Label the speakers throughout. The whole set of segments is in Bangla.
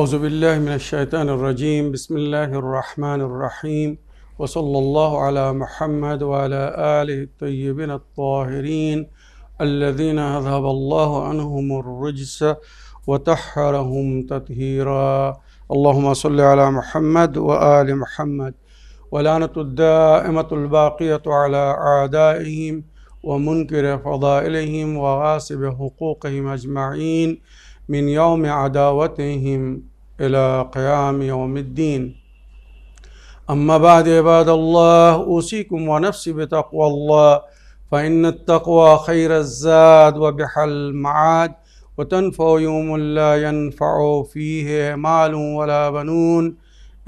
Speaker 1: أعوذ بالله من الشيطان الرجيم. بسم الله الرحمن الرحيم. وصلى الله على محمد وعلى آله الطيبين الطاهرين الذين أذهب الله عنهم الرجس وطهرهم تطهيرا. اللهم صل على محمد وآل محمد. ولعنة الدائمة الباقية على أعدائهم ومنكر فضائلهم وغاصب حقوقهم أجمعين من يوم عداوتهم. إلى قيام يوم الدين. أما بعد عباد الله أوصيكم ونفسي بتقوى الله فإن التقوى خير الزاد وبحل المعاد وتنفع يوم لا ينفع فيه مال ولا بنون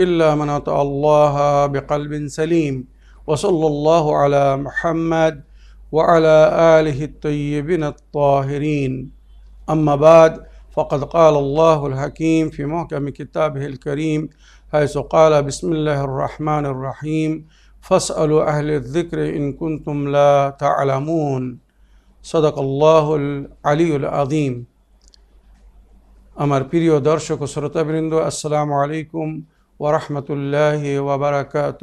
Speaker 1: إلا من أطاع الله بقلب سليم. وصلى الله على محمد وعلى آله الطيبين الطاهرين. أما بعد فقد قال الله الحكيم في محكم كتابه الكريم حيث قال بسم الله الرحمن الرحيم فاسألوا أهل الذكر إن كنتم لا تعلمون صدق الله العلي العظيم আমার প্রিয় দর্শক ও শ্রোতাবৃন্দ আসসালামু আলাইকুম ওরহমতুল্লাহ ওবরাকাত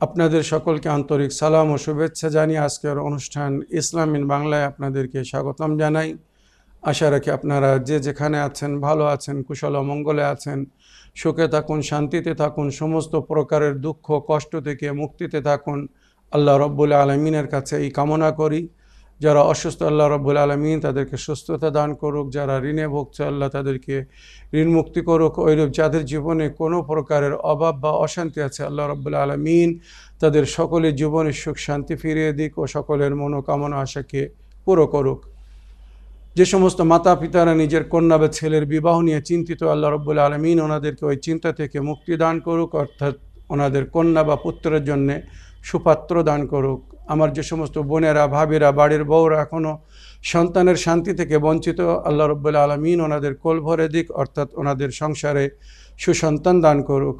Speaker 1: আপনাদের সকলকে আন্তরিক সালাম ও শুভেচ্ছা জানিয়ে আজকের অনুষ্ঠান ইসলামিন বাংলায় আপনাদেরকে স্বাগতম জানাই আশা রাখি আপনারা যে যেখানে আছেন, ভালো আছেন, কুশল মঙ্গলে আছেন, সুখে থাকুন, শান্তিতে থাকুন, সমস্ত প্রকারের দুঃখ, কষ্ট থেকে মুক্তিতে থাকুন, আল্লাহ রব্বুল আলমিনের কাছে এই কামনা করি। যারা অসুস্থ, আল্লাহ রব্বুল আলমিন তাদেরকে সুস্থতা দান করুক। যারা ঋণে ভুগছে, আল্লাহ তাদেরকে ঋণ মুক্তি করুক। ওইরূপ যাদের জীবনে কোনো প্রকারের অভাব বা অশান্তি আছে, আল্লাহ রব্বুল আলমিন তাদের সকলের জীবনে সুখ, শান্তি ফিরিয়ে দিক ও সকলের মনোকামনা আশাকে পুরো করুক। যে সমস্ত মাতা পিতারা নিজের কন্যা বা ছেলের বিবাহ নিয়ে চিন্তিত, আল্লাহ রব্বুল আলমিন ওনাদেরকে ওই চিন্তা থেকে মুক্তি দান করুক, অর্থাৎ ওনাদের কন্যা বা পুত্রের জন্যে সুপাত্র দান করুক। আমার যে সমস্ত বোনেরা, ভাবিরা, বাড়ির বউরা এখনও সন্তানের শান্তি থেকে বঞ্চিত, আল্লাহ রব্বুল আলমিন ওনাদের কোল ভরে দিক, অর্থাৎ ওনাদের সংসারে সুসন্তান দান করুক।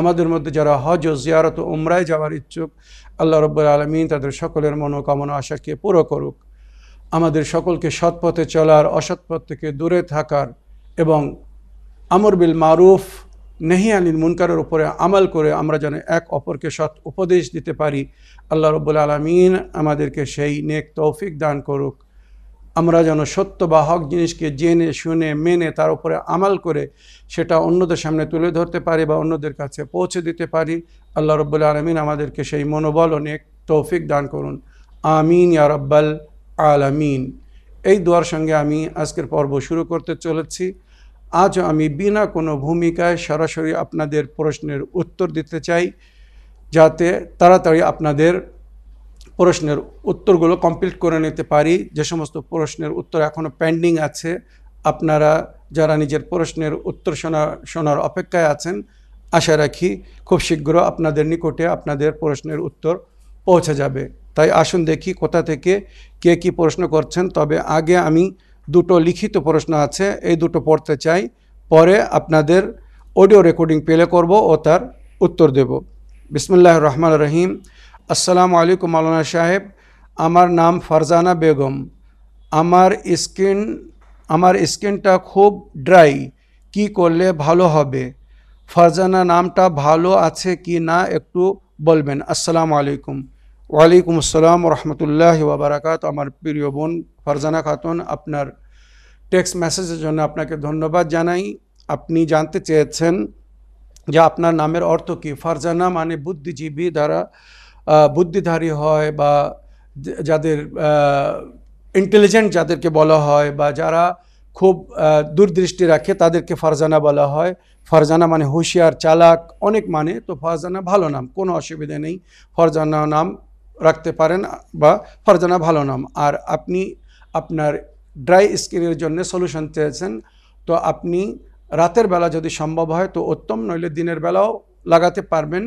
Speaker 1: আমাদের মধ্যে যারা হজ ও জিয়ারত উমরায় যাওয়ার ইচ্ছুক, আল্লাহ রব্বুল আলমিন তাদের সকলের মনোকামনা, আশাকে পুরো করুক। আমাদের সকলকে সৎপথে চলার অসৎপথ থেকে দূরে থাকার এবং আমর বিল মারুফ, নেহি আনিল মুনকারের উপরে আমাল করে আমরা যেন এক অপরকে সৎ উপদেশ দিতে পারি। আল্লাহ রব্বুল আলমিন আমাদেরকে সেই নেক তৌফিক দান করুক। আমরা যেন সত্য বা হক জিনিসকে জেনে, শুনে, মেনে তার উপরে আমাল করে সেটা অন্যদের সামনে তুলে ধরতে পারি বা অন্যদের কাছে পৌঁছে দিতে পারি। আল্লাহ রব্বুল আলমিন আমাদেরকে সেই মনোবল ও নেক তৌফিক দান করুন। আমিন ইয়া রব্বাল আলামিন। এই দোয়ার সঙ্গে আমি আজকের পর্ব শুরু করতে চলেছি। আজ আমি বিনা কোনো ভূমিকায় সরাসরি আপনাদের প্রশ্নের উত্তর দিতে চাই, যাতে তাড়াতাড়ি আপনাদের প্রশ্নের উত্তরগুলো কমপ্লিট করে নিতে পারি। যে সমস্ত প্রশ্নের উত্তর এখনও পেন্ডিং আছে, আপনারা যারা নিজের প্রশ্নের উত্তর শোনা, শোনার অপেক্ষায় আছেন, আশা রাখি খুব শীঘ্র আপনাদের নিকটে আপনাদের প্রশ্নের উত্তর পৌঁছে যাবে। তাই আসুন দেখি কোথা থেকে কে কি প্রশ্ন করছেন। তবে আগে আমি দুটো লিখিত প্রশ্ন আছে, এই দুটো পড়তে চাই। পরে আপনাদের অডিও রেকর্ডিং প্লে করব ও তার উত্তর দেব। বিসমুল্লাহ রহমান রহিম। আসসালামু আলাইকুম মাওলানা সাহেব। আমার নাম ফারজানা বেগম। আমার স্কিন, আমার স্কিনটা খুব ড্রাই। কি করলে ভালো হবে? ফারজানা নামটা ভালো আছে কি না একটু বলবেন। আসসালামু আলাইকুম। ওয়ালাইকুম আসসালাম রহমতুল্লাহ ওবরাকাত আমার প্রিয় বোন ফারজানা খাতুন, আপনার টেক্সট মেসেজের জন্য আপনাকে ধন্যবাদ জানাই। আপনি জানতে চেয়েছেন যে আপনার নামের অর্থ কী? ফারজানা মানে বুদ্ধিজীবী দ্বারা বুদ্ধিধারী হয় বা যাদের ইন্টেলিজেন্ট যাদেরকে বলা হয় বা যারা খুব দূরদৃষ্টি রাখে তাদেরকে ফারজানা বলা হয়। ফারজানা মানে হুঁশিয়ার, চালাক, অনেক মানে। তো ফারজানা ভালো নাম, কোনো অসুবিধা নেই। ফারজানা নাম রাখতে পারেন বা ফারজানা ভালো নাম। আর আপনি আপনার ড্রাই স্কিনের জন্য সলিউশন চেয়েছেন, তো আপনি রাতের বেলা যদি সম্ভব হয়, তো উত্তম, নইলে দিনের বেলাও লাগাতে পারবেন।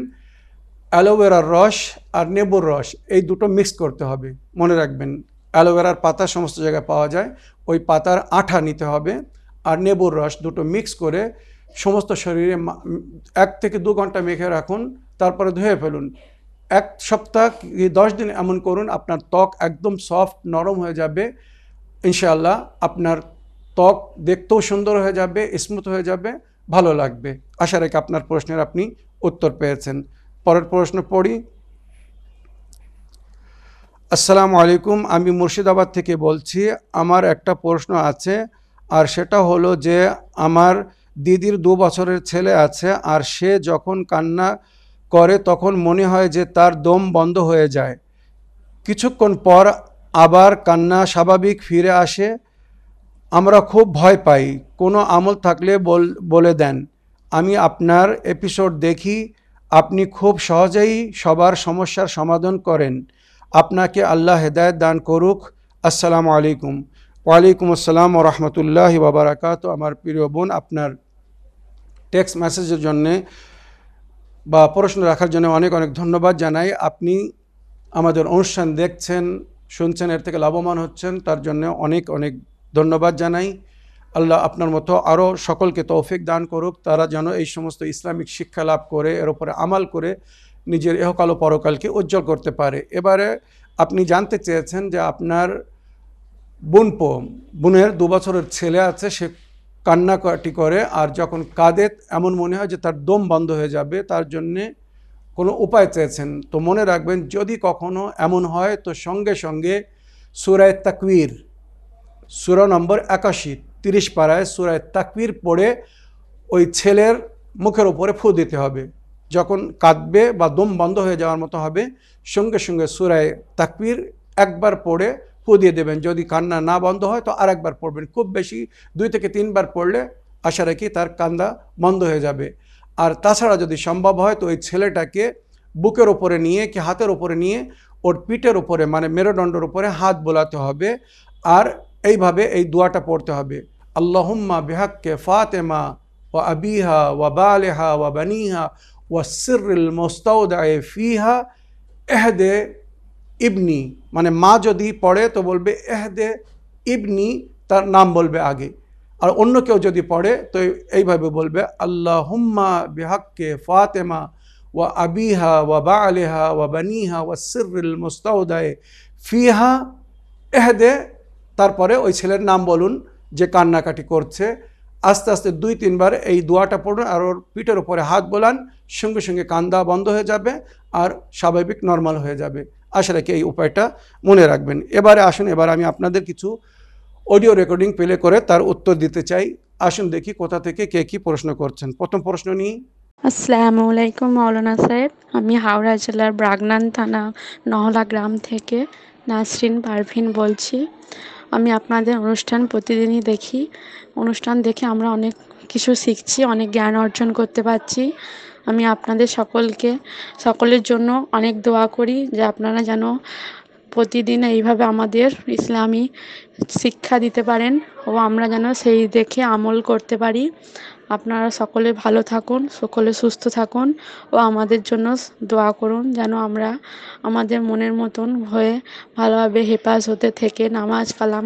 Speaker 1: অ্যালোভেরার রস আর নেবুর রস, এই দুটো মিক্স করতে হবে। মনে রাখবেন, অ্যালোভেরার পাতা সমস্ত জায়গায় পাওয়া যায়, ওই পাতার আঠা নিতে হবে আর নেবুর রস দুটো মিক্স করে সমস্ত শরীরে এক থেকে দু ঘণ্টা মেখে রাখুন, তারপরে ধুয়ে ফেলুন। এক সপ্তাহ কি দশ দিন এমন করুন, আপনার ত্বক একদম সফট নরম হয়ে যাবে। ইনশাআল্লাহ আপনার ত্বক দেখতেও সুন্দর হয়ে যাবে স্মুথ হয়ে যাবে, ভালো লাগবে। আশা রেখে আপনার প্রশ্নের আপনি উত্তর পেয়েছেন। পরের প্রশ্ন পড়ি। আসসালামু আলাইকুম, আমি মুর্শিদাবাদ থেকে বলছি, আমার একটা প্রশ্ন আছে, আর সেটা হলো যে আমার দিদির দু বছরের ছেলে আছে, আর সে যখন কান্না করে, তখন মনে হয় যে তার দম বন্ধ হয়ে যায়। কিছুক্ষণ পর আবার কান্না স্বাভাবিক ফিরে আসে। আমরা খুব ভয় পাই। কোনো আমল থাকলে বল দেন, আমি আপনার এপিসোড দেখি। আপনি খুব সহজেই সবার সমস্যার সমাধান করেন। আপনাকে আল্লাহ হেদায়ত দান করুক। আসসালামু আলাইকুম। ওয়ালাইকুম আসসালাম রহমতুল্লাহ বাবারাকাত আমার প্রিয় বোন, আপনার টেক্সট মেসেজের জন্যে বা প্রশ্ন রাখার জন্য অনেক অনেক ধন্যবাদ জানাই। আপনি আমাদের অনুষ্ঠান দেখছেন, শুনছেন, এর থেকে লাভবান হচ্ছেন, তার জন্য অনেক অনেক ধন্যবাদ জানাই। আল্লাহ আপনার মতো আরও সকলকে তৌফিক দান করুক, তারা যেন এই সমস্ত ইসলামিক শিক্ষা লাভ করে, এর উপরে আমাল করে নিজের এহকাল ও পরকালকে উজ্জ্বল করতে পারে। এবারে আপনি জানতে চেয়েছেন যে আপনার বোনপো বোনের দু বছরের ছেলে আছে, সে কান্নাকাটি করে, আর যখন কাঁদে, এমন মনে হয় যে তার দম বন্ধ হয়ে যাবে, তার জন্যে কোনো উপায় চেয়েছেন। তো মনে রাখবেন, যদি কখনো এমন হয়, তো সঙ্গে সঙ্গে সুরায় তাকবীর, সুরা নম্বর একাশি, তিরিশ পাড়ায় সুরায় তাকবীর পড়ে ওই ছেলের মুখের ওপরে ফু দিতে হবে। যখন কাঁদবে বা দম বন্ধ হয়ে যাওয়ার মতো হবে, সঙ্গে সঙ্গে সুরায় তাকবীর একবার পড়ে ফু দিয়ে দেবেন। যদি কান্না না বন্ধ হয়, তো আর একবার পড়বেন। খুব বেশি দুই থেকে তিনবার পড়লে আশা রাখি তার কান্দা বন্ধ হয়ে যাবে। আর তাছাড়া যদি সম্ভব হয়, তো ওই ছেলেটাকে বুকের ওপরে নিয়ে কি হাতের ওপরে নিয়ে ওর পিঠের ওপরে মানে মেরুদণ্ডের ওপরে হাত বোলাতে হবে। আর এইভাবে এই দোয়াটা পড়তে হবে। আল্লাহুম্মা বিহাক্কে ফাতেমা ও আবিহা ওয়া বালেহা ওয়া বানিহা ওয়া সিরুল মোস্তাউদায়ে ফিহা, এহদে ইবনি মানে মা যদি পড়ে তো বলবে এহদে ইবনি তার নাম বলবে আগে। আর অন্য কেউ যদি পড়ে তো এইভাবে বলবে আল্লাহ হুম্মা বিহাক্কে ফাতেমা ওয়া আবিহা ওয়া বালেহা ওয়া বানিহা ওয়া সিরুল মোস্তাউদায়ে ফিহা। এহদে তারপরে ওই ছেলের নাম বলুন যে কান্নাকাটি করছে। আস্তে আস্তে দুই, তিনবার এই দোয়াটা পড়ুন আর ওর পিঠের উপরে হাত বোলান, সঙ্গে সঙ্গে কান্দা বন্ধ হয়ে যাবে আর স্বাভাবিক নর্মাল হয়ে যাবে। আশা রাখি এই উপায়টা মনে রাখবেন। এবারে আসুন, এবার আমি আপনাদের কিছু অডিও রেকর্ডিং প্লে করে তার উত্তর দিতে চাই। আসুন দেখি কোথা থেকে কে কী প্রশ্ন করছেন। প্রথম প্রশ্ন নিই।
Speaker 2: আসসালামু আলাইকুম মৌলানা সাহেব। আমি হাওড়া জেলার ব্রাগনান থানা নহলা গ্রাম থেকে নাসরিন পারভিন বলছি। আমি আপনাদের অনুষ্ঠান প্রতিদিনই দেখি। অনুষ্ঠান দেখে আমরা অনেক কিছু শিখছি, অনেক জ্ঞান অর্জন করতে পারছি। আমি আপনাদের সকলকে, সকলের জন্য অনেক দোয়া করি যে আপনারা যেন প্রতিদিন এইভাবে আমাদের ইসলামী শিক্ষা দিতে পারেন ও আমরা যেন সেই দেখে আমল করতে পারি। আপনারা সকলে ভালো থাকুন, সকলে সুস্থ থাকুন ও আমাদের জন্য দোয়া করুন যেন আমরা আমাদের মনের মতন হয়ে ভালোভাবে হেফাজতে থেকে নামাজ, কালাম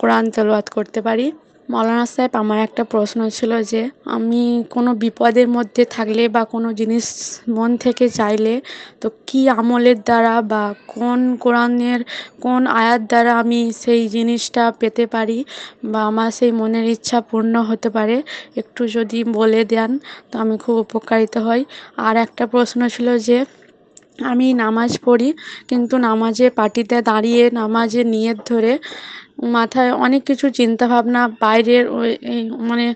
Speaker 2: কোরআন তেলাওয়াত করতে পারি। মৌলানা সাহেব, আমার একটা প্রশ্ন ছিল যে, আমি কোনো বিপদের মধ্যে থাকলে বা কোনো জিনিস মন থেকে চাইলে, তো কি আমলের দ্বারা বা কোন কোরআনের কোন আয়াত দ্বারা আমি সেই জিনিসটা পেতে পারি বা আমার সেই মনের ইচ্ছা পূর্ণ হতে পারে? একটু যদি বলে দেন, তো আমি খুব উপকারিত হই। আর একটা প্রশ্ন ছিল যে, আমি নামাজ পড়ি, কিন্তু নামাজে পাটিতে দাঁড়িয়ে নামাজে নিয়ত ধরে মাথায় অনেক কিছু চিন্তাভাবনা, বাইরের মানে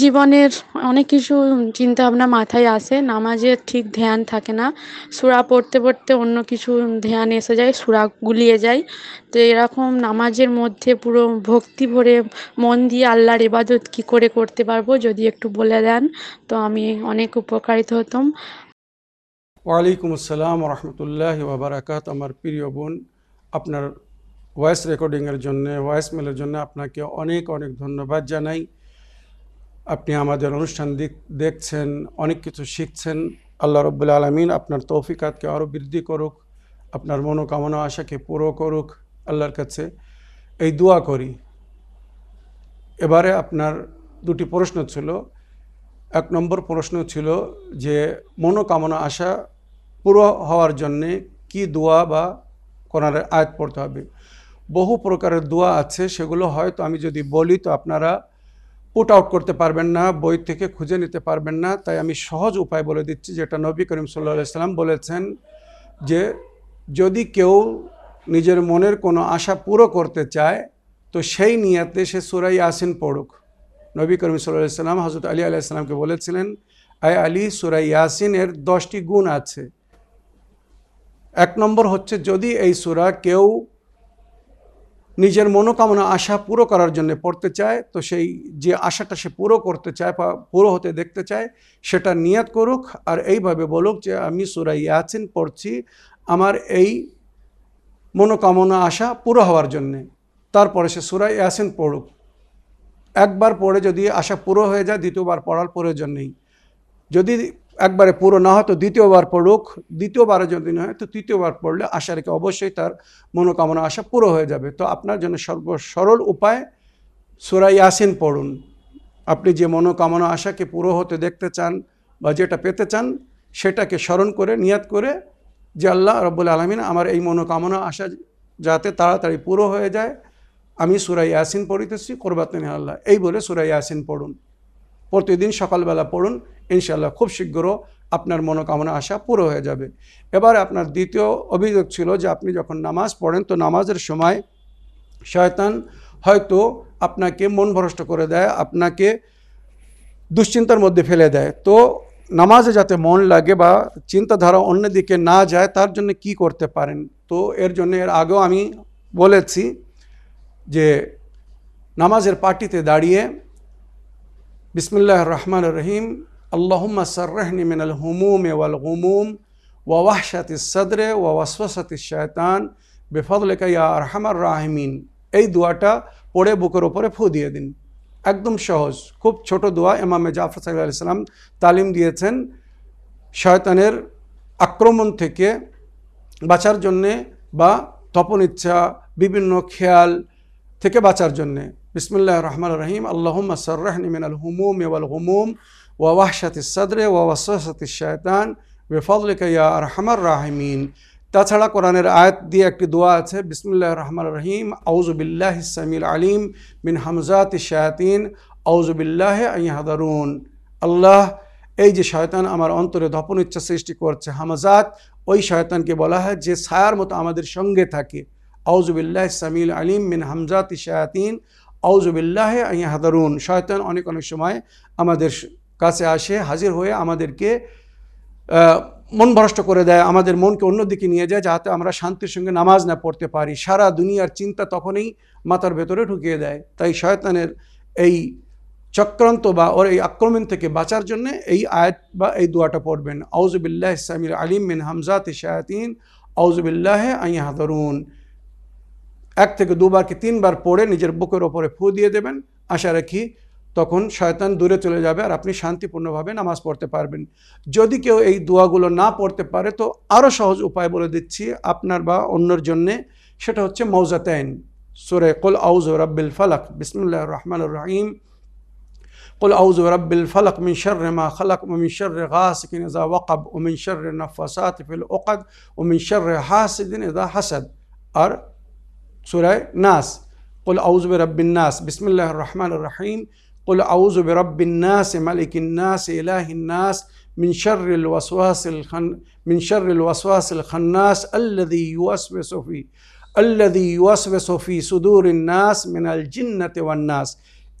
Speaker 2: জীবনের অনেক কিছু চিন্তাভাবনা মাথায় আসে। নামাজের ঠিক ধ্যান থাকে না। সুরা পড়তে পড়তে অন্য কিছু ধ্যান এসে যায়, সুরা গুলিয়ে যায়। তো এরকম নামাজের মধ্যে পুরো ভক্তি ভরে মন দিয়ে আল্লাহর ইবাদত কী করে করতে পারব যদি একটু বলে দেন, তো আমি অনেক উপকারিত হতাম।
Speaker 1: ওয়ালাইকুম আসসালাম রহমতুল্লাহ আমার প্রিয় বোন, আপনার ভয়েস রেকর্ডিংয়ের জন্য ভয়েস মেলের জন্য আপনাকে অনেক অনেক ধন্যবাদ জানাই। আপনি আমাদের অনুষ্ঠান দেখছেন, অনেক কিছু শিখছেন। আল্লাহ রব্বুল আলমিন আপনার তৌফিকাতকে আরও বৃদ্ধি করুক, আপনার মনোকামনা, আশাকে পুরো করুক আল্লাহর কাছে। এই দোয়া করি। এবারে আপনার দুটি প্রশ্ন ছিল। এক নম্বর প্রশ্ন ছিল যে, মনোকামনা, আশা পুরো হওয়ার জন্যে কি দোয়া বা কোরআনের আয়াত পড়তে হবে? বহু প্রকারের দোয়া আছে, সেগুলো হয়তো আমি যদি বলি তো আপনারা পুট আউট করতে পারবেন না, বই থেকে খুঁজে নিতে পারবেন না। তাই আমি সহজ উপায় বলে দিচ্ছি, যেটা নবী করিম সাল্লা সাল্লাম বলেছেন যে, যদি কেউ নিজের মনের কোনো আশা পুরো করতে চায়, তো সেই নিয়াতে সে সুরাই ইয়াসিন পড়ুক। নবী করিম সাল্লাহ সাল্লাম হজরত আলী আলাইসাল্লামকে বলেছিলেন, আয় আলী সুরাই ইয়াসিনের দশটি গুণ আছে। এক নম্বর হচ্ছে যদি এই সুরা কেউ নিজের মনোকামনা, আশা পুরো করার জন্য পড়তে চায়। তো সেই যে আশাটা সে পুরো করতে চায় বা পুরো হতে দেখতে চায়, সেটা নিয়াত করুক। আর এইভাবে বলুক যে, আমি সুরা ইয়াসিন পড়ছি, আমার এই মনোকামনা, আশা পুরো হওয়ার জন্যে। তারপরে সে সুরা ইয়াসিন পড়ুক। একবার পড়ে যদি আশা পুরো হয়ে যায়, দ্বিতীয়বার পড়ার প্রয়োজন নেই। যদি একবারে পুরো না হয় তো দ্বিতীয়বার পড়ুক দ্বিতীয়বারে যদি না হয়, তো তৃতীয়বার পড়লে আশা রেখে অবশ্যই তার মনোকামনা, আশা পুরো হয়ে যাবে। তো আপনার জন্য সর্ব সরল উপায়, সুরা ইয়াসিন পড়ুন। আপনি যে মনোকামনা, আশাকে পুরো হতে দেখতে চান বা যেটা পেতে চান, সেটাকে স্মরণ করে, নিয়াত করে যে আল্লাহ রব্বুল আলমিন আমার এই মনোকামনা, আশা যাতে তাড়াতাড়ি পুরো হয়ে যায়, আমি সুরা ইয়াসিন পড়িতেছি, করবাতেন আল্লাহ এই বলে সুরা ইয়াসিন পড়ুন। প্রতিদিন সকালবেলা পড়ুন। ইনশাল্লাহ খুব শীঘ্র আপনার মনোকামনা আশা পুরো হয়ে যাবে। এবার আপনার দ্বিতীয় অভিযোগ ছিল যে আপনি যখন নামাজ পড়েন, তো নামাজের সময় শয়তান হয়তো আপনাকে মন ভ্রষ্ট করে দেয়, আপনাকে দুশ্চিন্তার মধ্যে ফেলে দেয়। তো নামাজে যাতে মন লাগে বা চিন্তাধারা অন্যদিকে না যায়, তার জন্য কি করতে পারেন? তো এর জন্য এর আগেও আমি বলেছি যে নামাজের পার্টিতে দাঁড়িয়ে বিসমিল্লাহ রহমান রহিম হুমুম ওয়াল গুমুম ওয়া ওয়াহশাতি সদরে ওয়া ওয়াসওয়াসাতি শয়তান বেফদলেকা ইয়া আরহামার রাহিমিন। এই দোয়াটা পড়ে বুকের ওপরে ফু দিয়ে দিন। একদম সহজ। খুব ছোট দোয়া ইমামে জাফর সাল্লাহ সাল্লাম তালিম দিয়েছেন শয়তানের আক্রমণ থেকে বাঁচার জন্যে বা তপন ইচ্ছা, বিভিন্ন খেয়াল থেকে বাঁচার জন্যে। বিসমুল্লাহ রহমান রহিম। আল্লাহুম্মা সার্রাহনি মিনাল হুমুম ওয়াল হুমুম ওয়া ওয়াহশাতি সদরে ওয়া ওয়াসওয়াসাতি শয়তান বেফদলিকা ইয়া রাহিমিন তাছাড়া কোরআনের আয়াত দিয়ে একটি দোয়া আছে বিসমুল্লাহ রহমান রহিম আউজুবিল্লাহ সামিল আলিম মিন হামজাত শায়াতিন আউজুবিল্লাহ হাদারুন আল্লাহ, এই যে শয়তান আমার অন্তরে ধপন ইচ্ছা সৃষ্টি করছে, হামাজাত, ওই শয়তানকে বলা হয় যে ছায়ার মতো আমাদের সঙ্গে থাকে। আউজুবিল্লাহ সামিল আলিম মিন হামজাত শায়াতিন আউজুবিল্লাহ হাদারুন শয়তান অনেক অনেক সময় আমাদের কাছে আসে, হাজির হয়ে আমাদেরকে মন ভ্রষ্ট করে দেয়, আমাদের মনকে অন্যদিকে নিয়ে যায় যাতে আমরা শান্তির সঙ্গে নামাজ না পড়তে পারি। সারা দুনিয়ার চিন্তা তখনই মাথার ভেতরে ঢুকিয়ে দেয়। তাই শয়তানের এই চক্রান্ত বা ওর এই আক্রমণ থেকে বাঁচার জন্য এই আয়াত বা এই দোয়াটা পড়বেন। আউজুবিল্লাহ সামির আলিম মিন হামজাত শায়াতিন আউজুবিল্লাহ আই এক থেকে দুবার কি তিনবার পড়ে নিজের বুকের ওপরে ফু দিয়ে দেবেন। আশা রাখি তখন শয়তান দূরে চলে যাবে আর আপনি শান্তিপূর্ণভাবে নামাজ পড়তে পারবেন যদি কেউ এই দোয়াগুলো না পড়তে পারে তো আরও সহজ উপায় বলে দিচ্ছি আপনার বা অন্যর জন্যে সেটা হচ্ছে মৌজাতাইন সুরে কুল আউজ রব্বিল ফালাক বিসমুল্লাহ রহমান রহিম قل أعوذ برب الفلق من شر ما خلق ومن شر غاسق إذا وقب ومن شر النفاثات في العقد ومن شر حاسد إذا حسد আর سورة নাস قل أعوذ برب الناس بسم الله الرحمن الرحيم قل أعوذ برب الناس ملك الناس إله الناس من شر الوسواس الخن من شر الوسواس الخناس الذي يوسوس في الذي يوسوس في صدور الناس من الجنة والناس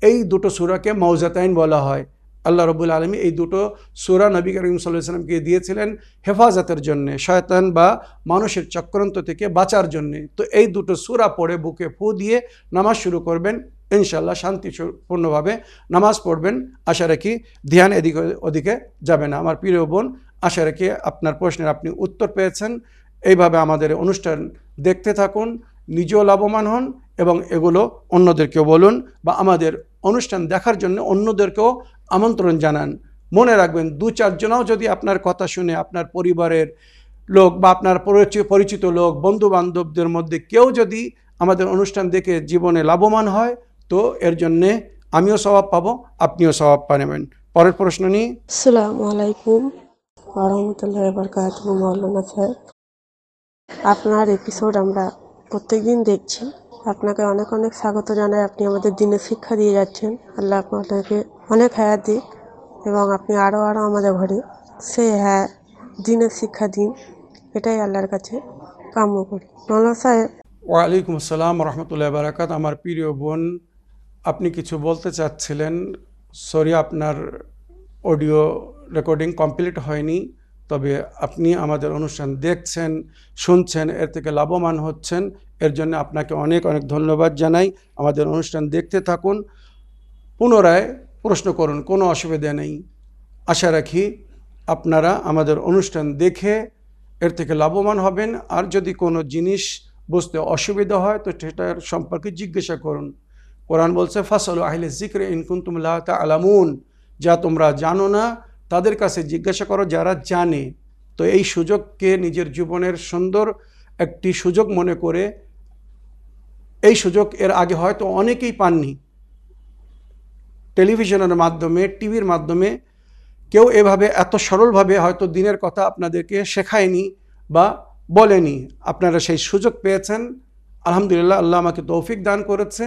Speaker 1: এই দুটো সুরাকে মৌজাতাইন বলা হয় আল্লাহ রবুল আলমী এই দুটো সুরা নবী করিম সাল্লাহ সাল্লামকে দিয়েছিলেন হেফাজতের জন্যে শয়তান বা মানুষের চক্রান্ত থেকে বাঁচার জন্যে তো এই দুটো সুরা পড়ে বুকে ফু দিয়ে নামাজ শুরু করবেন ইনশাল্লাহ শান্তিপূর্ণভাবে নামাজ পড়বেন। আশা রাখি ধ্যান এদিকে ওদিকে যাবে না। আমার প্রিয় বোন, আশা রাখি আপনার প্রশ্নের আপনি উত্তর পেয়েছেন। এইভাবে আমাদের অনুষ্ঠান দেখতে থাকুন, নিজেও লাভবান হন এবং এগুলো অন্যদেরকেও বলুন বা আমাদের অনুষ্ঠান দেখার জন্য অন্যদেরকেও আমন্ত্রণ জানান। মনে রাখবেন দু চারজনাও যদি আপনার কথা শুনে আপনার পরিবারের লোক বা আপনার পরিচিত লোক বন্ধু বান্ধবদের মধ্যে কেউ যদি আমাদের অনুষ্ঠান দেখে জীবনে লাভবান হয় তো এর জন্যে আমিও স্বভাব পাবো আপনিও স্বভাব পাবেন পরের প্রশ্ন নিয়ে
Speaker 3: আসসালামু আলাইকুম। রহমতুল্লাহ বরকাত মৌলানা স্যার আপনার এপিসোড আমরা প্রত্যেকদিন দেখছি। আপনাকে অনেক অনেক স্বাগত জানাই। আপনি আমাদের দিনে শিক্ষা দিয়ে যাচ্ছেন। আল্লাহ আপনাকে অনেক হায়াত দিক এবং আপনি আরও আরও আমাদের ঘরে। সে হ্যাঁ দিনের শিক্ষা দিন। এটাই আল্লাহর কাছে কাম্য করি। মৌলানা সাহেব।
Speaker 1: ওয়ালাইকুম আসসালাম রহমতুল্লাহ বারাকাত। আমার প্রিয় বোন আপনি কিছু বলতে চাচ্ছিলেন, সরি আপনার অডিও রেকর্ডিং কমপ্লিট হয়নি, তবে আপনি আমাদের অনুষ্ঠান দেখছেন, শুনছেন, এর থেকে লাভবান হচ্ছেন, এর জন্য আপনাকে অনেক অনেক ধন্যবাদ জানাই। আমাদের অনুষ্ঠান দেখতে থাকুন, পুনরায় প্রশ্ন করুন, কোনো অসুবিধা নেই। আশা রাখি আপনারা আমাদের অনুষ্ঠান দেখে এর থেকে লাভবান হবেন, আর যদি কোনো জিনিস বুঝতে অসুবিধা হয়, তো সেটার সম্পর্কে জিজ্ঞাসা করুন। কোরআন বলছে ফাসল আহিলে জিক্রে ইনকুন্তুম লা আলামুন যা তোমরা জানো না, তাদের কাছে জিজ্ঞাসা করো যারা জানে। তো এই সুযোগকে নিজের জীবনের সুন্দর একটি সুযোগ মনে করে, এই সুযোগ এর আগে হয়তো অনেকেই পাননি। টেলিভিশনের মাধ্যমে, টিভির মাধ্যমে কেউ এভাবে এত সরলভাবে হয়তো দিনের কথা আপনাদেরকে শেখায়নি বা বলেনি। আপনারা সেই সুযোগ পেয়েছেন। আলহামদুলিল্লাহ, আল্লাহ আমাকে তৌফিক দান করেছে।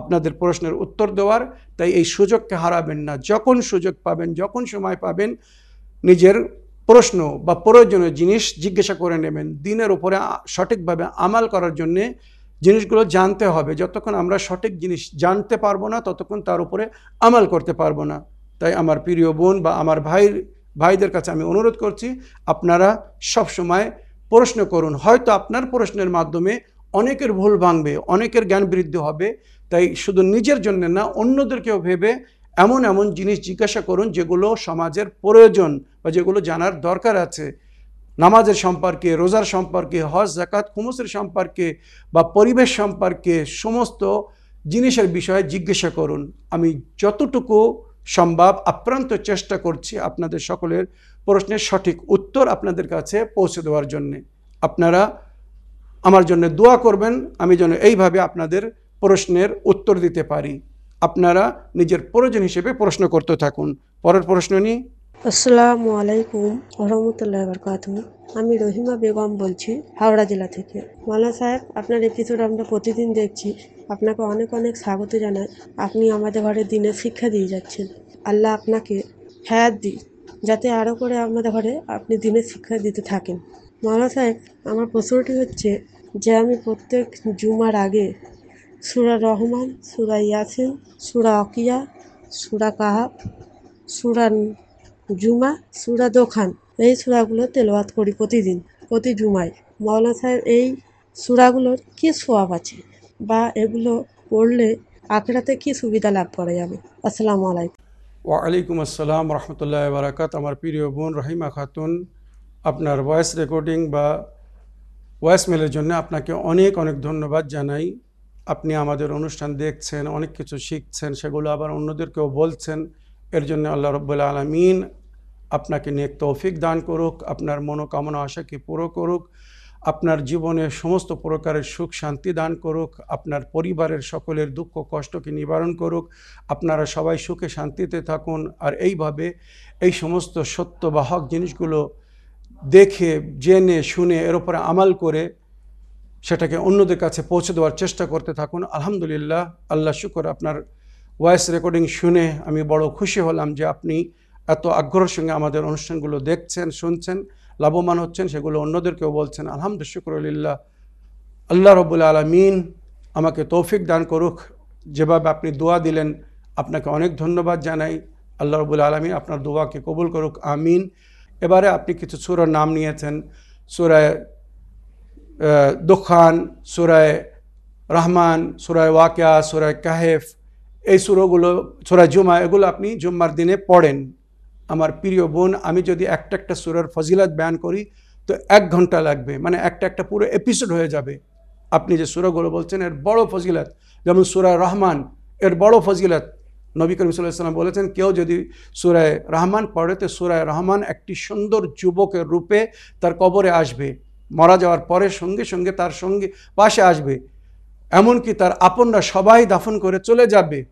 Speaker 1: আপনাদের প্রশ্নের উত্তর দেওয়ার। তাই এই সুযোগকে হারাবেন না। যখন সুযোগ পাবেন, যখন সময় পাবেন, নিজের প্রশ্ন বা প্রয়োজনীয় জিনিস জিজ্ঞাসা করে নেবেন। দিনের উপরে সঠিকভাবে আমাল করার জন্যে জিনিসগুলো জানতে হবে। যতক্ষণ আমরা সঠিক জিনিস জানতে পারব না, ততক্ষণ তার উপরে আমাল করতে পারব না। তাই আমার প্রিয় বোন বা আমার ভাই ভাইদের কাছে আমি অনুরোধ করছি, আপনারা সব সময় প্রশ্ন করুন। হয়তো আপনার প্রশ্নের মাধ্যমে অনেকের ভুল ভাঙবে, অনেকের জ্ঞান বৃদ্ধি হবে। তাই শুধু নিজের জন্য না, অন্যদেরকেও ভেবে এমন এমন জিনিস জিজ্ঞাসা করুন যেগুলো সমাজের প্রয়োজন বা যেগুলো জানার দরকার আছে। নামাজের সম্পর্কে, রোজার সম্পর্কে, হজ জাকাত খুমুসের সম্পর্কে বা পরিবেশ সম্পর্কে সমস্ত জিনিসের বিষয়ে জিজ্ঞাসা করুন। আমি যতটুকু সম্ভব আপ্রান্ত চেষ্টা করছি আপনাদের সকলের প্রশ্নের সঠিক উত্তর আপনাদের কাছে পৌঁছে দেওয়ার জন্যে। আপনারা আমার জন্য দোয়া করবেন, আমি যেন এইভাবে আপনাদের প্রশ্নের উত্তর দিতে পারি। আপনারা নিজের প্রয়োজন হিসেবে প্রশ্ন করতে থাকুন। পরের প্রশ্ন নিয়ে
Speaker 3: আসসালামু আলাইকুম রহমতুল্লাহ বরকাত আমি রহিমা বেগম বলছি হাওড়া জেলা থেকে। মৌলানা সাহেব, আপনার এপিসোড আমরা প্রতিদিন দেখছি। আপনাকে অনেক অনেক স্বাগত জানাই। আপনি আমাদের ঘরে দিনে শিক্ষা দিয়ে যাচ্ছেন। আল্লাহ আপনাকে হায়াত দিই যাতে আরও করে আমাদের ঘরে আপনি দিনের শিক্ষা দিতে থাকেন। মৌলানা সাহেব, আমার প্রশ্নটি হচ্ছে যে আমি প্রত্যেক জুমার আগে সুরা রহমান, সুরা ইয়াসিন, সুরা অকিয়া, সুরা কাহাব, সুরা জুমা, সুরা দোখান। এই সুরাগুলো তেলাওয়াত করি প্রতিদিন, প্রতি জুমায়। মাওলানা সাহেব, এই সুরাগুলোর কী সোয়াব আছে? বা এগুলো পড়লে আখেরাতে কী সুবিধা লাভ করা যাবে? আসসালামু আলাইকুম।
Speaker 1: ওয়ালাইকুম আসসালাম রহমতুল্লাহ বারাকাত আমার প্রিয় বোন রহিমা খাতুন, আপনার ভয়েস রেকর্ডিং বা ভয়েস মেলের জন্য আপনাকে অনেক অনেক ধন্যবাদ জানাই। আপনি আমাদের অনুষ্ঠান দেখছেন, অনেক কিছু শিখছেন, সেগুলো আবার অন্যদেরকেও বলছেন, এর জন্য আল্লাহ রব্বুল্লা আলমিন আপনাকে নেক তৌফিক দান করুক, আপনার মনোকামনা আশাকে পুরো করুক, আপনার জীবনে সমস্ত প্রকারের সুখ শান্তি দান করুক, আপনার পরিবারের সকলের দুঃখ কষ্টকে নিবারণ করুক, আপনারা সবাই সুখে শান্তিতে থাকুন, আর এইভাবে এই সমস্ত সত্য বা হক জিনিসগুলো দেখে, জেনে, শুনে, এর উপরে আমাল করে সেটাকে অন্যদের কাছে পৌঁছে দেওয়ার চেষ্টা করতে থাকুন। আলহামদুলিল্লাহ, আল্লাহ শুকর আপনার ভয়েস রেকর্ডিং শুনে আমি বড় খুশি হলাম যে আপনি এত আগ্রহের সঙ্গে আমাদের অনুষ্ঠানগুলো দেখছেন, শুনছেন, লাভবান হচ্ছেন, সেগুলো অন্যদেরকেও বলছেন। আলহামদুল শুক্রলিল্লাহ। আল্লাহ রবুল আলমিন আমাকে তৌফিক দান করুক। যেভাবে আপনি দোয়া দিলেন, আপনাকে অনেক ধন্যবাদ জানাই। আল্লাহ রবুল আলমিন আপনার দোয়াকে কবুল করুক, আমিন। এবারে আপনি কিছু সুরার নাম নিয়েছেন। সুরায় দোখান, সুরায় রহমান, সুরায় ওয়াকিয়া, সুরায় কাহেফ, এই সুরগুলো, সুরায় জুমা, এগুলো আপনি জুম্মার দিনে পড়েন। আমার প্রিয় বোন, আমি যদি একটা একটা সুরার ফজিলত বয়ান করি, তো এক ঘণ্টা লাগবে। মানে একটা একটা পুরো এপিসোড হয়ে যাবে। আপনি যে সুরাগুলো বলছেন, এর বড় ফজিলত। যেমন সুরায় রহমান, এর বড় ফজিলত। নবী করিম সাল্লাম বলেছেন, কেউ যদি সুরায় রহমান পড়ে, তো সুরায় রহমান একটি সুন্দর যুবকের রূপে তার কবরে আসবে। মারা যাওয়ার পরে সঙ্গে সঙ্গে তার সঙ্গে পাশে আসবে। এমনকি তার আপনরা সবাই দাফন করে চলে যাবে।